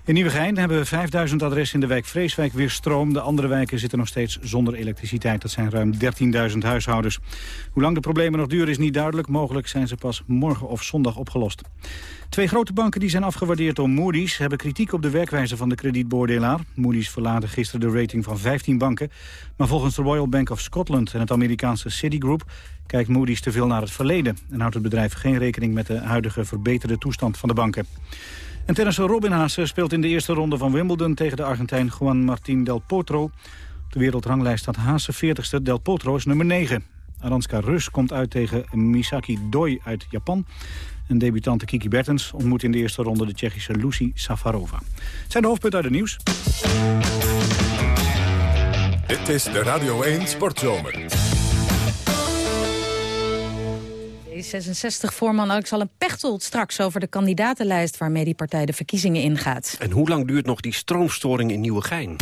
In Nieuwegein hebben we 5000 adressen in de wijk Vreeswijk weer stroom. De andere wijken zitten nog steeds zonder elektriciteit. Dat zijn ruim 13.000 huishoudens. Hoe lang de problemen nog duren is niet duidelijk. Mogelijk zijn ze pas morgen of zondag opgelost. Twee grote banken die zijn afgewaardeerd door Moody's... hebben kritiek op de werkwijze van de kredietbeoordelaar. Moody's verlaadde gisteren de rating van 15 banken. Maar volgens de Royal Bank of Scotland en het Amerikaanse Citigroup... kijkt Moody's te veel naar het verleden... en houdt het bedrijf geen rekening met de huidige verbeterde toestand van de banken. En tennisser Robin Haase speelt in de eerste ronde van Wimbledon... tegen de Argentijn Juan Martín Del Potro. Op de wereldranglijst staat Haase 40ste, Del Potro is nummer 9. Aranska Rus komt uit tegen Misaki Doi uit Japan. En debutante Kiki Bertens ontmoet in de eerste ronde de Tsjechische Lucy Safarova. Zijn de hoofdpunten uit het nieuws. Dit is de Radio 1 Sportzomer. 66-voorman Alexander Pechtold straks over de kandidatenlijst... waarmee die partij de verkiezingen ingaat. En hoe lang duurt nog die stroomstoring in Nieuwegein?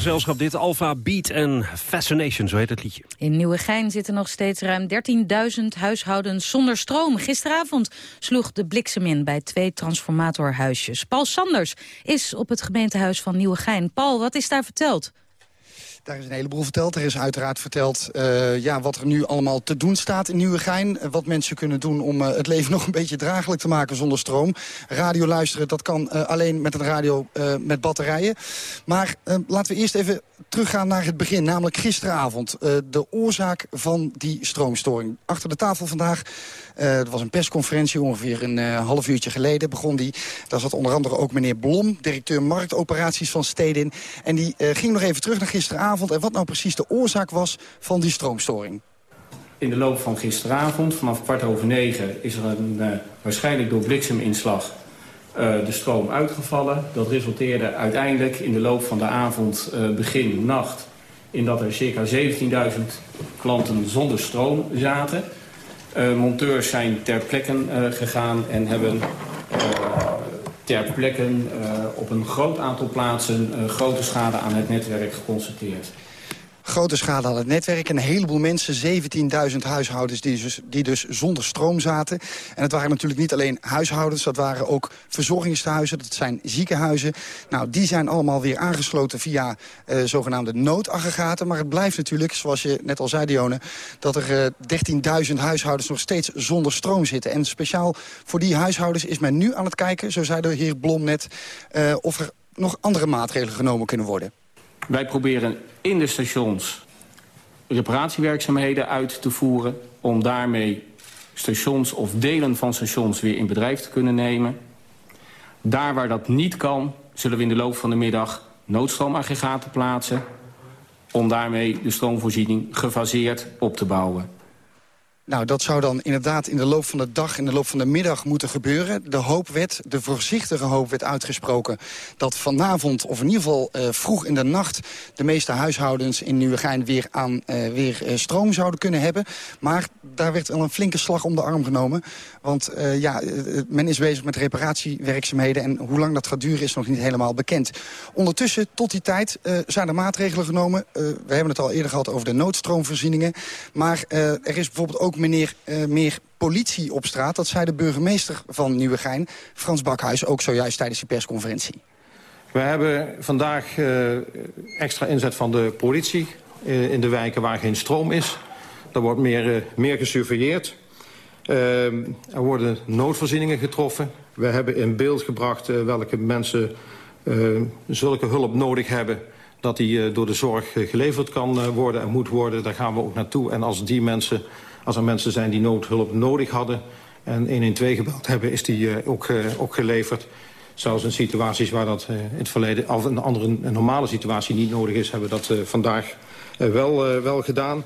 Gezelschap dit, Alpha Beat en Fascination, zo heet het liedje. In Nieuwegein zitten nog steeds ruim 13.000 huishoudens zonder stroom. Gisteravond sloeg de bliksem in bij twee transformatorhuisjes. Paul Sanders is op het gemeentehuis van Nieuwegein. Paul, wat is daar verteld? Daar is een heleboel verteld. Er is uiteraard verteld uh, ja, wat er nu allemaal te doen staat in Nieuwegein. Uh, wat mensen kunnen doen om uh, het leven nog een beetje draaglijk te maken zonder stroom. Radio luisteren, dat kan alleen met een radio met batterijen. Maar laten we eerst even teruggaan naar het begin. Namelijk gisteravond. de oorzaak van die stroomstoring. Achter de tafel vandaag uh, er was een persconferentie ongeveer een uh, half uurtje geleden begon die. Daar zat onder andere ook meneer Blom, directeur marktoperaties van Stedin. En die uh, ging nog even terug naar gisteravond en wat nou precies de oorzaak was van die stroomstoring. In de loop van gisteravond, vanaf kwart over negen, is er een, waarschijnlijk door blikseminslag de stroom uitgevallen. Dat resulteerde uiteindelijk in de loop van de avond, begin nacht, in dat er circa 17.000 klanten zonder stroom zaten. Uh, monteurs zijn ter plekke uh, gegaan en hebben uh, ter plekke op een groot aantal plaatsen grote schade aan het netwerk geconstateerd. Grote schade aan het netwerk. Een heleboel mensen, 17.000 huishoudens die dus, die dus zonder stroom zaten. En het waren natuurlijk niet alleen huishoudens, dat waren ook verzorgingstehuizen. Dat zijn ziekenhuizen. Nou, die zijn allemaal weer aangesloten via uh, zogenaamde noodaggregaten. Maar het blijft natuurlijk, zoals je net al zei, Dione... dat er uh, 13.000 huishoudens nog steeds zonder stroom zitten. En speciaal voor die huishoudens is men nu aan het kijken... zo zei de heer Blom net, uh, of er nog andere maatregelen genomen kunnen worden. Wij proberen in de stations reparatiewerkzaamheden uit te voeren... om daarmee stations of delen van stations weer in bedrijf te kunnen nemen. Daar waar dat niet kan, zullen we in de loop van de middag noodstroomaggregaten plaatsen... om daarmee de stroomvoorziening gefaseerd op te bouwen. Nou, dat zou dan inderdaad in de loop van de dag, in de loop van de middag moeten gebeuren. De hoop werd, de voorzichtige hoop werd uitgesproken... dat vanavond, of in ieder geval uh, vroeg in de nacht... de meeste huishoudens in Nieuwegein weer, aan, uh, weer uh, stroom zouden kunnen hebben. Maar daar werd al een flinke slag om de arm genomen. Want ja, men is bezig met reparatiewerkzaamheden... en hoe lang dat gaat duren is nog niet helemaal bekend. Ondertussen, tot die tijd, zijn er maatregelen genomen. we hebben het al eerder gehad over de noodstroomvoorzieningen. Maar er is bijvoorbeeld ook meneer, uh, meer politie op straat. Dat zei de burgemeester van Nieuwegein, Frans Bakhuis, ook zojuist tijdens die persconferentie. We hebben vandaag uh, extra inzet van de politie uh, in de wijken waar geen stroom is. Er wordt meer, meer gesurveilleerd. er worden noodvoorzieningen getroffen. We hebben in beeld gebracht welke mensen zulke hulp nodig hebben dat die door de zorg geleverd kan worden en moet worden. Daar gaan we ook naartoe. En als die mensen als er mensen zijn die noodhulp nodig hadden en 112 gebeld hebben, is die uh, ook, uh, ook geleverd. Zelfs in situaties waar dat uh, in het verleden, of een andere een normale situatie niet nodig is, hebben we dat vandaag wel, wel gedaan.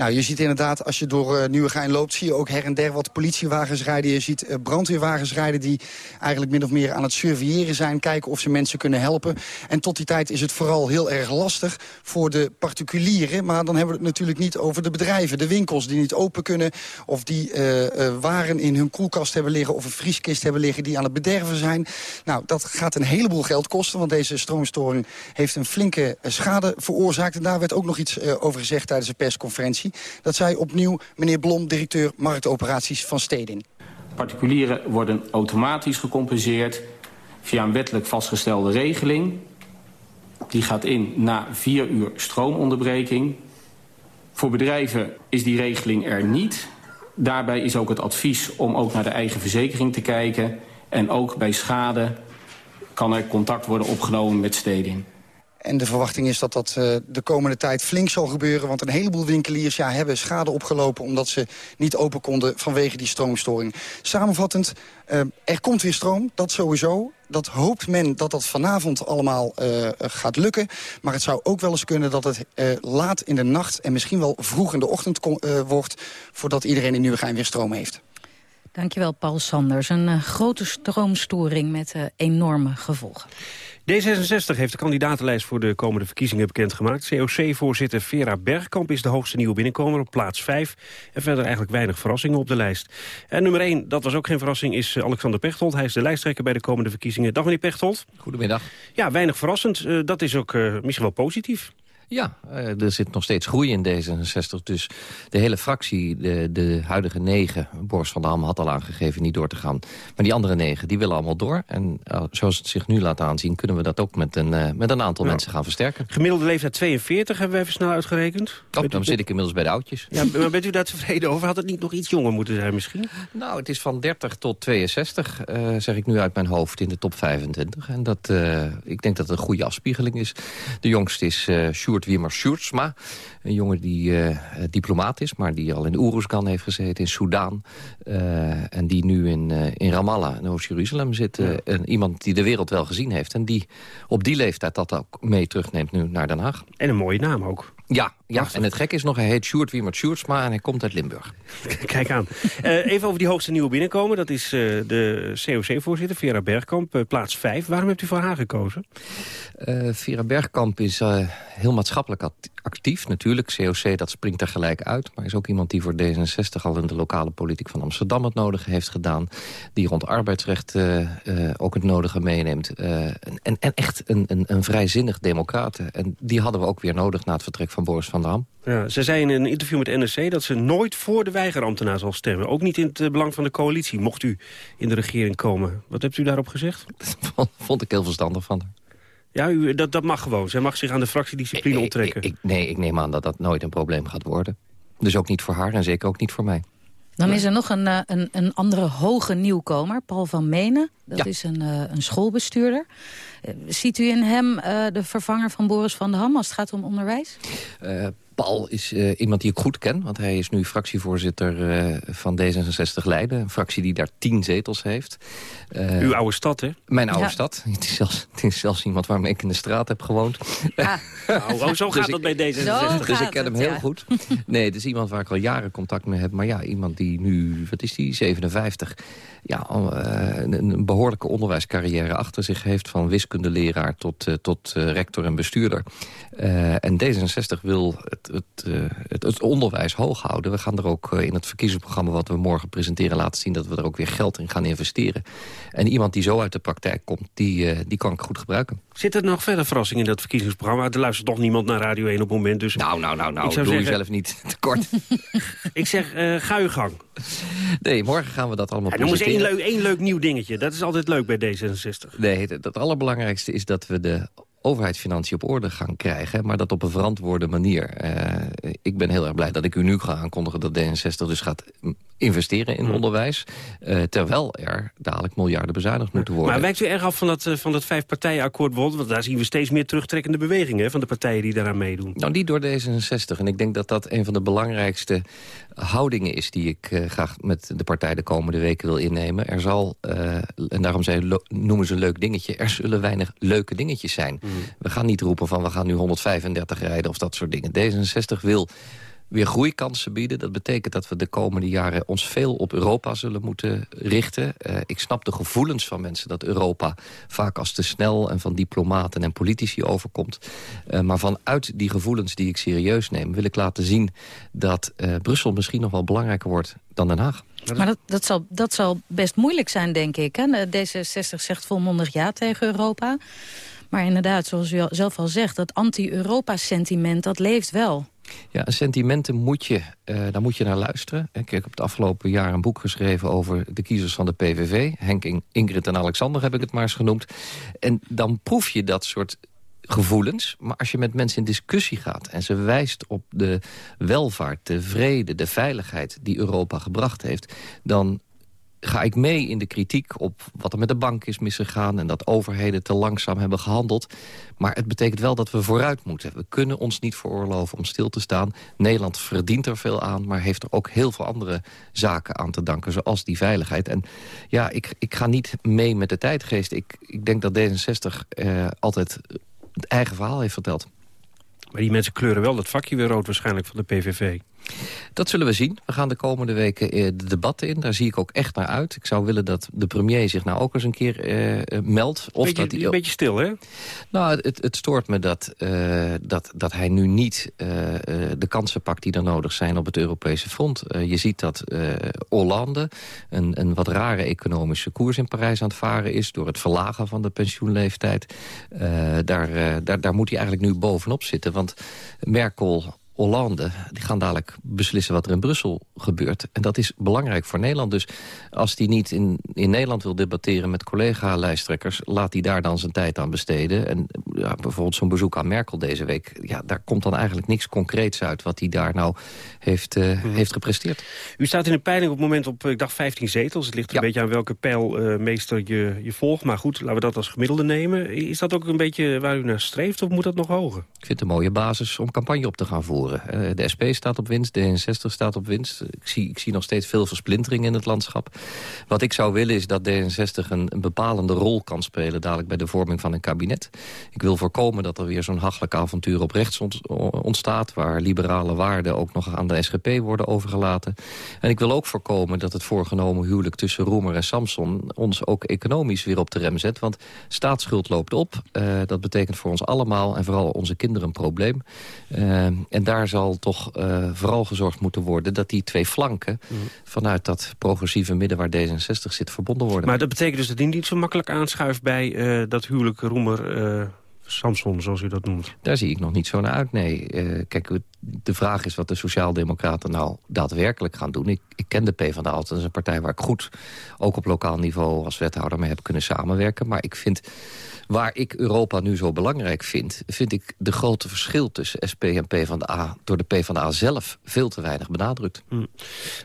Nou, je ziet inderdaad, als je door uh, Nieuwegein loopt... zie je ook her en der wat politiewagens rijden. Je ziet uh, brandweerwagens rijden die eigenlijk min of meer aan het surveilleren zijn. Kijken of ze mensen kunnen helpen. En tot die tijd is het vooral heel erg lastig voor de particulieren. Maar dan hebben we het natuurlijk niet over de bedrijven. De winkels die niet open kunnen. Of die uh, waren in hun koelkast hebben liggen. Of een vrieskist hebben liggen die aan het bederven zijn. Nou, dat gaat een heleboel geld kosten. Want deze stroomstoring heeft een flinke schade veroorzaakt. En daar werd ook nog iets over gezegd tijdens de persconferentie. Dat zei opnieuw meneer Blom, directeur marktoperaties van Stedin. Particulieren worden automatisch gecompenseerd via een wettelijk vastgestelde regeling. Die gaat in na vier uur stroomonderbreking. Voor bedrijven is die regeling er niet. Daarbij is ook het advies om ook naar de eigen verzekering te kijken. En ook bij schade kan er contact worden opgenomen met Stedin. En de verwachting is dat dat uh, de komende tijd flink zal gebeuren. Want een heleboel winkeliers ja, hebben schade opgelopen... omdat ze niet open konden vanwege die stroomstoring. Samenvattend, uh, er komt weer stroom, dat sowieso. Dat hoopt men dat dat vanavond allemaal uh, gaat lukken. Maar het zou ook wel eens kunnen dat het laat in de nacht... en misschien wel vroeg in de ochtend wordt... voordat iedereen in Nieuwegein weer stroom heeft. Dankjewel, Paul Sanders. Een grote stroomstoring met enorme gevolgen. D66 heeft de kandidatenlijst voor de komende verkiezingen bekendgemaakt. COC-voorzitter Vera Bergkamp is de hoogste nieuwe binnenkomer op plaats 5. En verder eigenlijk weinig verrassingen op de lijst. En nummer 1, dat was ook geen verrassing, is eh, Alexander Pechtold. Hij is de lijsttrekker bij de komende verkiezingen. Dag meneer Pechtold. Goedemiddag. Ja, weinig verrassend. Eh, dat is ook uh, misschien wel positief. Ja, uh, er zit nog steeds groei in D66. Dus de hele fractie, de, de huidige negen... Boris van der Ham had al aangegeven niet door te gaan. Maar die andere negen, die willen allemaal door. En uh, zoals het zich nu laat aanzien... kunnen we dat ook met een, uh, met een aantal mensen gaan versterken. Gemiddelde leeftijd 42 hebben we even snel uitgerekend. Oh, dan zit ik inmiddels bij de oudjes. Ja, maar bent u daar tevreden over? Had het niet nog iets jonger moeten zijn misschien? Nou, het is van 30 tot 62, zeg ik nu uit mijn hoofd, in de top 25. En dat, ik denk dat het een goede afspiegeling is. De jongste is Sjoerd Wiemer Sjoerdsma. Een jongen die uh, diplomaat is, maar die al in Oeruzgan heeft gezeten, in Soudaan. Uh, en die nu in, uh, in Ramallah, in Oost-Jeruzalem zit. Ja. En iemand die de wereld wel gezien heeft. En die op die leeftijd dat ook mee terugneemt nu naar Den Haag. En een mooie naam ook. Ja, ja, en het gek is nog, hij heet Sjoerd Wiemert Sjoerdsma en hij komt uit Limburg. Kijk aan. Uh, even over die hoogste nieuwe binnenkomen. Dat is uh, de COC-voorzitter, Vera Bergkamp, uh, plaats 5. Waarom hebt u voor haar gekozen? Vera Bergkamp is heel maatschappelijk actief. Natuurlijk, COC dat springt er gelijk uit. Maar is ook iemand die voor D66 al in de lokale politiek van Amsterdam het nodige heeft gedaan. Die rond arbeidsrecht ook het nodige meeneemt. en, en echt een, een, een vrijzinnig democraat. En die hadden we ook weer nodig na het vertrek van Boris van der Ham. Ja, ze zei in een interview met NRC dat ze nooit voor de weigerambtenaar zal stemmen. Ook niet in het belang van de coalitie, mocht u in de regering komen. Wat hebt u daarop gezegd? Dat vond ik heel verstandig van haar. Ja, u, dat, dat mag gewoon. Zij mag zich aan de fractiediscipline onttrekken. Ik, ik, nee, ik neem aan dat dat nooit een probleem gaat worden. Dus ook niet voor haar en zeker ook niet voor mij. Dan is er nog een, een, een andere hoge nieuwkomer, Paul van Menen. Dat ja. is een, een schoolbestuurder. Ziet u in hem de vervanger van Boris van der Ham als het gaat om onderwijs? Paul is uh, iemand die ik goed ken. Want hij is nu fractievoorzitter uh, van D66 Leiden. Een fractie die daar tien zetels heeft. Uh, Uw oude stad, hè? Mijn oude ja. stad. Het is, zelfs, het is zelfs iemand waarmee ik in de straat heb gewoond. Ah. oh, oh, zo gaat dus dat ik, bij D66. Dus ik ken hem heel ja. goed. Nee, het is iemand waar ik al jaren contact mee heb. Maar ja, iemand die nu, wat is die, 57... Ja, een, een behoorlijke onderwijscarrière achter zich heeft... van wiskundeleraar tot, tot rector en bestuurder. en D66 wil het het, uh, het, het, onderwijs hoog houden. We gaan er ook uh, in het verkiezingsprogramma wat we morgen presenteren laten zien... dat we er ook weer geld in gaan investeren. En iemand die zo uit de praktijk komt, die, uh, die kan ik goed gebruiken. Zit er nog verder verrassing in dat verkiezingsprogramma? Er luistert toch niemand naar Radio 1 op het moment. Dus nou, nou, nou, nou, ik doe zeggen... jezelf niet tekort. ik zeg, ga uw gang. Nee, morgen gaan we dat allemaal ja, Noem eens één leuk, één leuk nieuw dingetje. Dat is altijd leuk bij D66. Nee, het, het allerbelangrijkste is dat we de overheidsfinanciën op orde gaan krijgen... maar dat op een verantwoorde manier. Uh, ik ben heel erg blij dat ik u nu ga aankondigen... dat D66 dus gaat investeren in Hmm. mm. onderwijs... Uh, terwijl er dadelijk miljarden bezuinigd moeten worden. Maar wijkt u erg af van dat, uh, van dat vijfpartijenakkoord? Want daar zien we steeds meer terugtrekkende bewegingen... van de partijen die daaraan meedoen. Nou, niet door D66. En ik denk dat dat een van de belangrijkste houdingen is... die ik uh, graag met de partij de komende weken wil innemen. Er zal, en daarom zei, noemen ze een leuk dingetje... er zullen weinig leuke dingetjes zijn. Mm. We gaan niet roepen van we gaan nu 135 rijden of dat soort dingen. D66 wil weer groeikansen bieden. Dat betekent dat we de komende jaren ons veel op Europa zullen moeten richten. Uh, ik snap de gevoelens van mensen dat Europa vaak als te snel... en van diplomaten en politici overkomt. Uh, maar vanuit die gevoelens die ik serieus neem... wil ik laten zien dat uh, Brussel misschien nog wel belangrijker wordt dan Den Haag. Maar dat, dat, zal, dat zal best moeilijk zijn, denk ik. Hè? D66 zegt volmondig ja tegen Europa. Maar inderdaad, zoals u zelf al zegt, dat anti-Europa-sentiment, dat leeft wel. Ja, sentimenten moet je, uh, moet je naar luisteren. Ik heb het afgelopen jaar een boek geschreven over de kiezers van de PVV. Henk, Ingrid en Alexander heb ik het maar eens genoemd. En dan proef je dat soort gevoelens. Maar als je met mensen in discussie gaat... en ze wijst op de welvaart, de vrede, de veiligheid... die Europa gebracht heeft... dan ga ik mee in de kritiek op wat er met de bank is misgegaan... en dat overheden te langzaam hebben gehandeld. Maar het betekent wel dat we vooruit moeten. We kunnen ons niet veroorloven om stil te staan. Nederland verdient er veel aan, maar heeft er ook heel veel andere zaken aan te danken... zoals die veiligheid. En ja, ik, ik ga niet mee met de tijdgeest. Ik, ik denk dat D66 eh, altijd het eigen verhaal heeft verteld. Maar die mensen kleuren wel dat vakje weer rood waarschijnlijk van de PVV. Dat zullen we zien. We gaan de komende weken eh, de debatten in. Daar zie ik ook echt naar uit. Ik zou willen dat de premier zich nou ook eens een keer eh, eh, meldt. Of beetje, dat hij, een beetje stil, hè? Nou, het, het stoort me dat, dat, dat hij nu niet de kansen pakt die er nodig zijn op het Europese front. Je ziet dat Hollande een, een wat rare economische koers in Parijs aan het varen is... door het verlagen van de pensioenleeftijd. Daar, daar, daar moet hij eigenlijk nu bovenop zitten. Want Merkel... Hollande, die gaan dadelijk beslissen wat er in Brussel gebeurt. En dat is belangrijk voor Nederland. Dus als hij niet in, in Nederland wil debatteren met collega-lijsttrekkers... laat hij daar dan zijn tijd aan besteden. En ja, bijvoorbeeld zo'n bezoek aan Merkel deze week... Ja, daar komt dan eigenlijk niks concreets uit wat hij daar nou heeft, eh, heeft gepresteerd. U staat in de peiling op het moment op, ik dacht, 15 zetels. Het ligt een beetje aan welke pijlmeester je, je volgt. Maar goed, laten we dat als gemiddelde nemen. Is dat ook een beetje waar u naar streeft of moet dat nog hoger? Ik vind het een mooie basis om campagne op te gaan voeren. Eh, De SP staat op winst, D66 staat op winst. Ik zie, ik zie nog steeds veel versplintering in het landschap. Wat ik zou willen is dat D66 een, bepalende rol kan spelen... dadelijk bij de vorming van een kabinet. Ik wil voorkomen dat er weer zo'n hachelijk avontuur op rechts ont- ontstaat... waar liberale waarden ook nog aan de SGP worden overgelaten. En ik wil ook voorkomen dat het voorgenomen huwelijk tussen Roemer en Samson... ons ook economisch weer op de rem zet. Want staatsschuld loopt op. Eh, dat betekent voor ons allemaal en vooral onze kinderen een probleem. Eh, en daar zal toch eh, vooral gezorgd moeten worden... dat die twee flanken vanuit dat progressieve midden waar D66 zit verbonden worden. Maar dat betekent dus dat hij niet zo makkelijk aanschuift bij eh, dat huwelijk Roemer... eh, Samson, zoals u dat noemt. Daar zie ik nog niet zo naar uit, nee. Eh, kijk, de vraag is wat de Sociaaldemocraten nou daadwerkelijk gaan doen. Ik, ik ken de PvdA altijd, dat is een partij waar ik goed... ook op lokaal niveau als wethouder mee heb kunnen samenwerken. Maar ik vind, waar ik Europa nu zo belangrijk vind... vind ik de grote verschil tussen SP en PvdA... door de PvdA zelf veel te weinig benadrukt. Hm.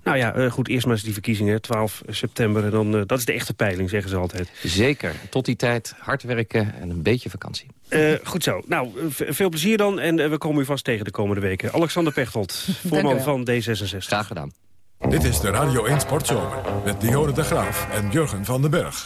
Nou ja, eh, goed, eerst maar eens die verkiezingen, 12 september. En dan, eh, dat is de echte peiling, zeggen ze altijd. Zeker. Tot die tijd hard werken en een beetje vakantie. Eh, goed zo. Nou, veel plezier dan. En we komen u vast tegen de komende weken. Alexander Pechtold, voorman van D66. Graag gedaan. Dit is de Radio 1 Sportzomer met Dionne de Graaf en Jurgen van den Berg.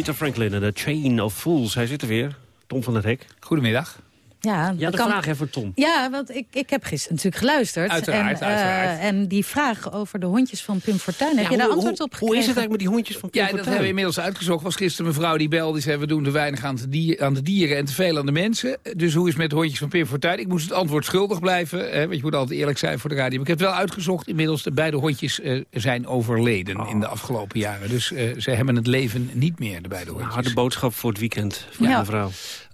Aretha Franklin en de Chain of Fools. Hij zit er weer. Tom van der Hek. Goedemiddag. Ja, Ja, de kan- vraag even voor Tom. Ja, want ik, ik heb gisteren natuurlijk geluisterd. Uiteraard, en, eh, uiteraard. en die vraag over de hondjes van Pim Fortuyn, heb Ja, je daar antwoord hoe- op gekregen? Hoe is het eigenlijk met die hondjes van Pim Ja, dat Fortuyn? hebben we inmiddels uitgezocht. was gisteren een mevrouw die belde. Die zei, we doen te weinig aan dier- aan de dieren en te veel aan de mensen. Dus hoe is het met de hondjes van Pim Fortuyn? Ik moest het antwoord schuldig blijven. Hè, want je moet altijd eerlijk zijn voor de radio. Maar ik heb het wel uitgezocht. Inmiddels, de beide hondjes eh, zijn overleden in de afgelopen jaren. Dus eh, ze hebben het leven niet meer, de beide hondjes. Harde boodschap voor het weekend voor Ja. mevrouw.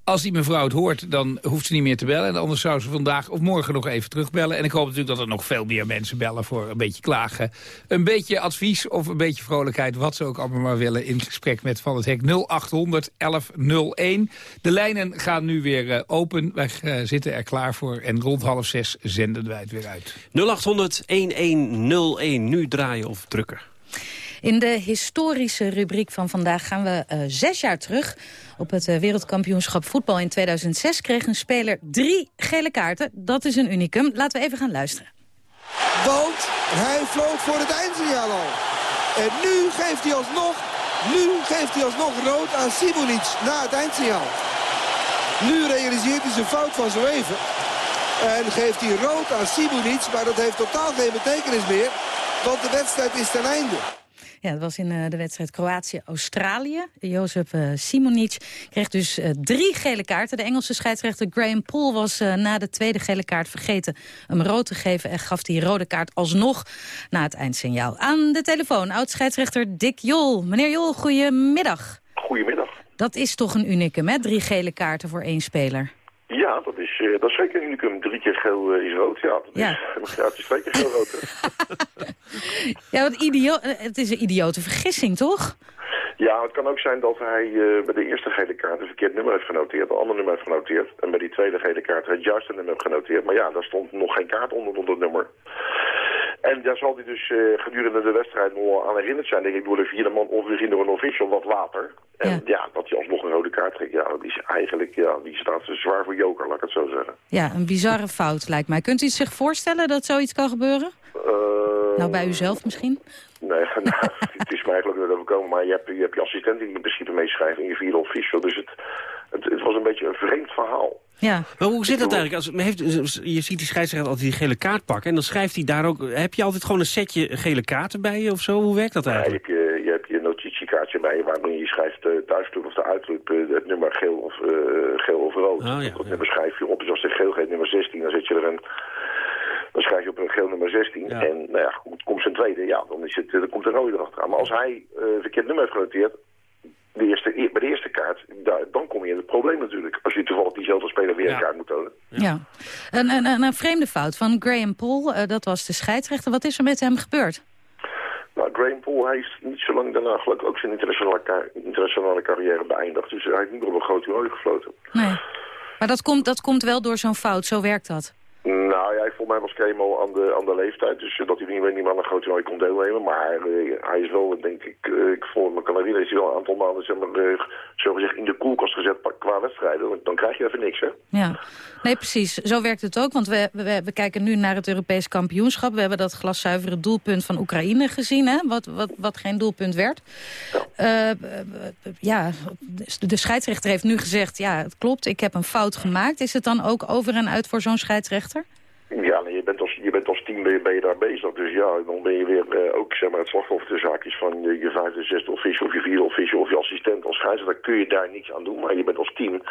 Als die mevrouw het hoort, dan hoeft ze niet meer te bellen. En anders zou ze vandaag of morgen nog even terugbellen. En ik hoop natuurlijk dat er nog veel meer mensen bellen voor een beetje klagen. Een beetje advies of een beetje vrolijkheid, wat ze ook allemaal maar willen... in gesprek met Van het Hek 0800 1101. De lijnen gaan nu weer eh, open. Wij eh, zitten er klaar voor. En rond half zes zenden wij het weer uit. 0800-1101. Nu draaien of drukken. In de historische rubriek van vandaag gaan we eh, zes jaar terug. Op het eh, wereldkampioenschap voetbal in 2006 kreeg een speler drie gele kaarten. Dat is een unicum. Laten we even gaan luisteren. Want hij floot voor het eindsignaal al. En nu geeft hij alsnog, nu geeft hij alsnog rood aan Simonic na het eindsignaal. Nu realiseert hij zijn fout van zo even. En geeft hij rood aan Simonic, maar dat heeft totaal geen betekenis meer. Want de wedstrijd is ten einde. Ja, dat was in eh, de wedstrijd Kroatië-Australië. Jozef eh, Simonic kreeg dus eh, drie gele kaarten. De Engelse scheidsrechter Graham Poole was na de tweede gele kaart vergeten hem rood te geven... en gaf die rode kaart alsnog na het eindsignaal. Aan de telefoon, oud-scheidsrechter Dick Jol. Meneer Jol, goedemiddag. Goedemiddag. Dat is toch een unicum, hè? Drie gele kaarten voor één speler. Ja, dat is, eh, dat is zeker een unicum. Drie keer geel eh, is rood. Ja, dat Ja. Is, ja, het is twee keer geel rood. Ja, wat eh, het is een idiote vergissing, toch? Ja, het kan ook zijn dat hij bij de eerste gele kaart een verkeerd nummer heeft genoteerd. Een ander nummer heeft genoteerd. En bij die tweede gele kaart het juiste nummer heeft genoteerd. Maar ja, daar stond nog geen kaart onder, onder het nummer. En daar zal hij dus eh, gedurende de wedstrijd nog aan herinnerd zijn, denk ik, door de vierde man of misschien door een official wat later. En ja, dat hij alsnog een rode kaart kreeg, ja, dat is eigenlijk, ja, die staat zwaar voor joker, laat ik het zo zeggen. Ja, een bizarre fout lijkt mij. Kunt u zich voorstellen dat zoiets kan gebeuren? Eh, Nou, bij uzelf misschien? Nee, nou, het is mij eigenlijk nooit overkomen, maar je hebt, je hebt je assistent die in principe meeschrijft in je vierde official. Dus het, het, het was een beetje een vreemd verhaal. Ja. Maar hoe zit dat eigenlijk? Als, heeft, je ziet die scheidsrechter altijd die gele kaart pakken... en dan schrijft hij daar ook... Heb je altijd gewoon een setje gele kaarten bij je of zo? Hoe werkt dat Ja, je, eigenlijk? hebt je, je hebt je notitiekaartje bij je waarin je schrijft de thuisclub of de uitclub eh, het nummer geel of, eh, geel of rood. Oh, ja, dat nummer schrijf je op. Dus als er geel geeft nummer 16, dan zet je er een... Dan schrijf je op een geel nummer 16. En nou ja, komt, komt zijn tweede, ja, dan, is het, dan komt een rode erachteraan. Maar als hij eh verkeerd nummer heeft genoteerd, de eerste, e- bij de eerste kaart, daar, dan kom je in het probleem natuurlijk. Als je toevallig diezelfde speler weer een kaart moet tonen. Ja. Een, een, een, een vreemde fout van Graham Poole, eh, dat was de scheidsrechter. Wat is er met hem gebeurd? Nou, Graham Poole heeft niet zo lang daarna gelukkig ook zijn internationale, internationale carrière beëindigd. Dus hij heeft niet meer op een groot toernooi gefloten. Nee. Maar dat komt, dat komt wel door zo'n fout, zo werkt dat. Volgens mij was al aan de, aan de leeftijd, dus eh, dat hij niet meer, niet meer aan een groot toernooi kon deelnemen. Maar eh, hij is wel, denk ik, eh, ik me kan herinneren, is hij wel een aantal maanden zeg maar, zo gezegd in de koelkast gezet qua wedstrijden. Dan, dan krijg je even niks, hè? Ja, nee precies. Zo werkt het ook. Want we, we, we kijken nu naar het Europees kampioenschap. We hebben dat glaszuivere doelpunt van Oekraïne gezien, hè? Wat, wat, wat geen doelpunt werd. Ja. de scheidsrechter heeft nu gezegd, ja, het klopt, ik heb een fout gemaakt. Is het dan ook over en uit voor zo'n scheidsrechter? Ja, nee, je, bent als, je bent als team ben je, ben je daar bezig. Dus ja, dan ben je weer eh, ook zeg maar, het slachtoffer de zaakjes van je, je vijfde, zesde of je vierde official of je assistent als scheidsrechter. kun je daar niks aan doen, maar je bent als team.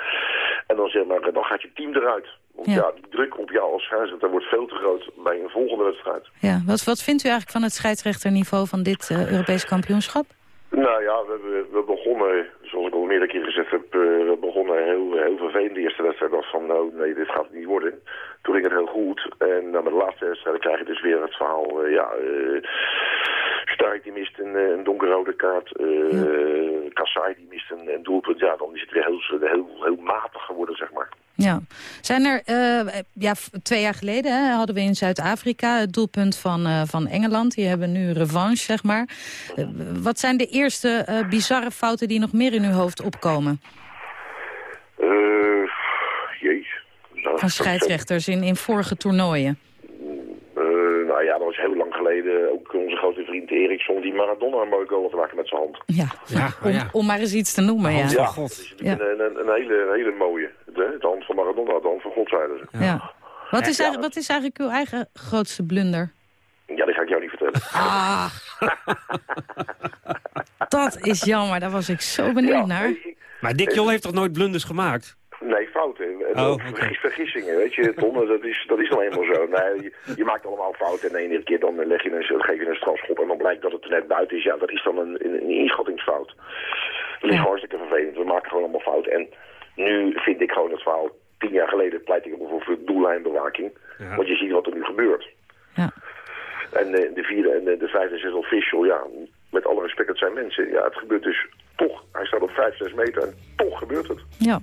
En dan, zeg maar, dan gaat je team eruit. Want ja. die druk op jou als scheidsrechter wordt veel te groot bij een volgende wedstrijd. Ja, wat, wat vindt u eigenlijk van het scheidsrechterniveau van dit uh, Europees kampioenschap? Nou ja, we, we, we begonnen, zoals ik al meerdere keer gezegd heb, uh, we begonnen heel, heel vervelend de eerste wedstrijd. dacht van, nou nee, dit gaat niet worden. Toen ging het heel goed. En nou, met de laatste wedstrijd krijg je dus weer het verhaal, uh, ja... Uh, Stark die mist een, een donkerrode kaart. Uh. Kassai die mist een, een, doelpunt. Ja, dan is het weer heel, heel, heel matig geworden, zeg maar. Ja. Zijn er, ja, twee jaar geleden hadden we in Zuid-Afrika het doelpunt van, van Engeland. Die hebben nu revanche, zeg maar. Wat zijn de eerste bizarre fouten die nog meer in uw hoofd opkomen? Jee. Van scheidsrechters in, in vorige toernooien? nou ja, wel eens heel lang geleden ook onze grote vriend Eriksson... die Maradona een mooie goal had maken met zijn hand. Ja, Ja, om, ja. om maar eens iets te noemen, ja. Ja, dat is natuurlijk Een, een, een hele, een hele mooie. De, de hand van Maradona, de hand van God, zeiden ze. Ja. Wat, is eigenlijk, wat is eigenlijk uw eigen grootste blunder? Ja, dat ga ik jou niet vertellen. Ah, dat is jammer. Daar was ik zo benieuwd naar. Maar Dick Jol heeft toch nooit blunders gemaakt? Nee, fouten. En Oh, Vergissingen, weet je, Ton, dat is, dat is nou eenmaal zo. Nee, je, je maakt allemaal fouten en de ene keer dan leg je een, geef je een strafschop en dan blijkt dat het er net buiten is. Ja, dat is dan een, een, een inschattingsfout. Dat is hartstikke vervelend. We maken gewoon allemaal fouten. En nu vind ik gewoon het verhaal, tien jaar geleden pleit ik bijvoorbeeld voor doellijnbewaking. Want je ziet wat er nu gebeurt. Ja. En eh, de vierde en de, de vijfde en zesde official, ja, met alle respect, het zijn mensen. Ja, het gebeurt dus toch. Hij staat op vijf, zes meter en toch gebeurt het. Ja.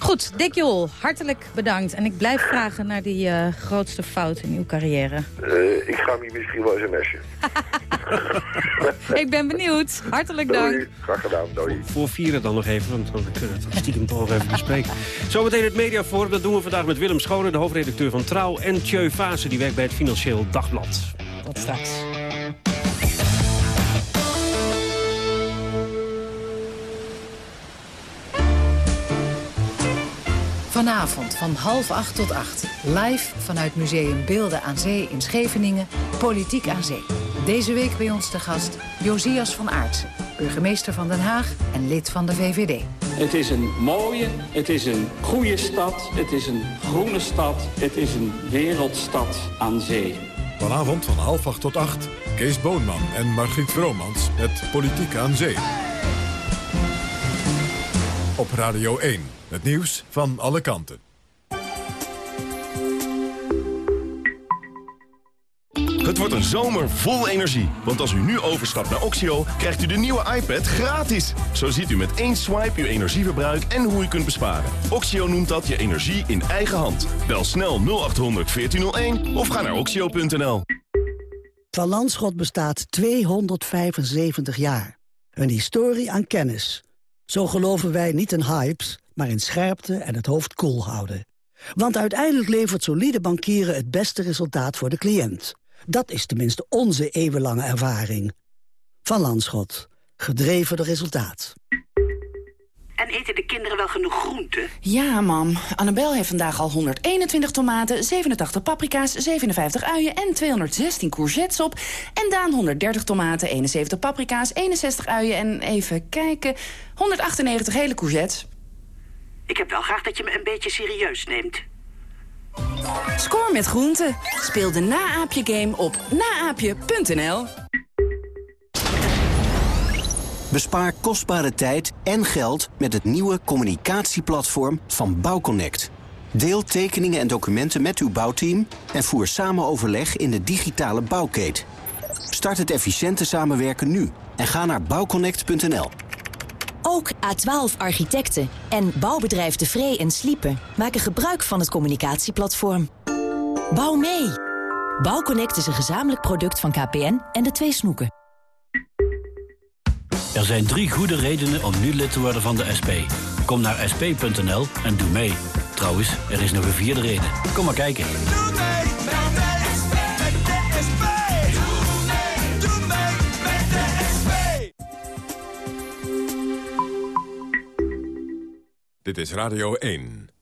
Goed, Dick Jol, hartelijk bedankt. En ik blijf vragen naar die eh, grootste fout in uw carrière. Eh, ik ga hem hier misschien wel sms'en. ik ben benieuwd. Hartelijk dank. Graag gedaan, doei. Voor vieren dan nog even, want dan kunnen we het stiekem toch nog even bespreken. Zometeen het mediaforum, dat doen we vandaag met Willem Schonen... de hoofdredacteur van Trouw, en Tjeu Vase, die werkt bij het Financieel Dagblad. Tot straks. Vanavond van half acht tot acht. Live vanuit Museum Beelden aan Zee in Scheveningen. Politiek aan Zee. Deze week bij ons te gast Josias van Aartsen. Burgemeester van Den Haag en lid van de VVD. Het is een mooie, het is een goede stad, het is een groene stad, het is een wereldstad aan zee. Vanavond van half acht tot acht. Kees Boonman en Margriet Vromans met Politiek aan Zee. Op Radio 1. Het nieuws van alle kanten. Het wordt een zomer vol energie. Want als u nu overstapt naar Oxio, krijgt u de nieuwe iPad gratis. Zo ziet u met één swipe uw energieverbruik en hoe u kunt besparen. Oxio noemt dat je energie in eigen hand. Bel snel 0800 1401 of ga naar oxio.nl. Van Landschot bestaat 275 jaar. Een historie aan kennis. Zo geloven wij niet in hypes, maar in scherpte en het hoofd koel houden. Want uiteindelijk levert solide bankieren het beste resultaat voor de cliënt. Dat is tenminste onze eeuwenlange ervaring. Van Landschot. Gedreven door resultaat. En eten de kinderen wel genoeg groenten? Ja, mam. Annabel heeft vandaag al 121 tomaten, 87 paprika's, 57 uien en 216 courgettes op. En Daan 130 tomaten, 71 paprika's, 61 uien en even kijken... 198 hele courgettes. Ik heb wel graag dat je me een beetje serieus neemt. Score met groenten. Speel de Naaapje-game op naaapje.nl. Bespaar kostbare tijd en geld met het nieuwe communicatieplatform van Bouwconnect. Deel tekeningen en documenten met uw bouwteam en voer samen overleg in de digitale bouwketen. Start het efficiënte samenwerken nu en ga naar bouwconnect.nl. Ook A12 Architecten en bouwbedrijf De Vree en Sliepen maken gebruik van het communicatieplatform. Bouw mee! Bouwconnect is een gezamenlijk product van KPN en de twee snoeken. Er zijn drie goede redenen om nu lid te worden van de SP. Kom naar sp.nl en doe mee. Trouwens, er is nog een vierde reden. Kom maar kijken. Dit is Radio 1.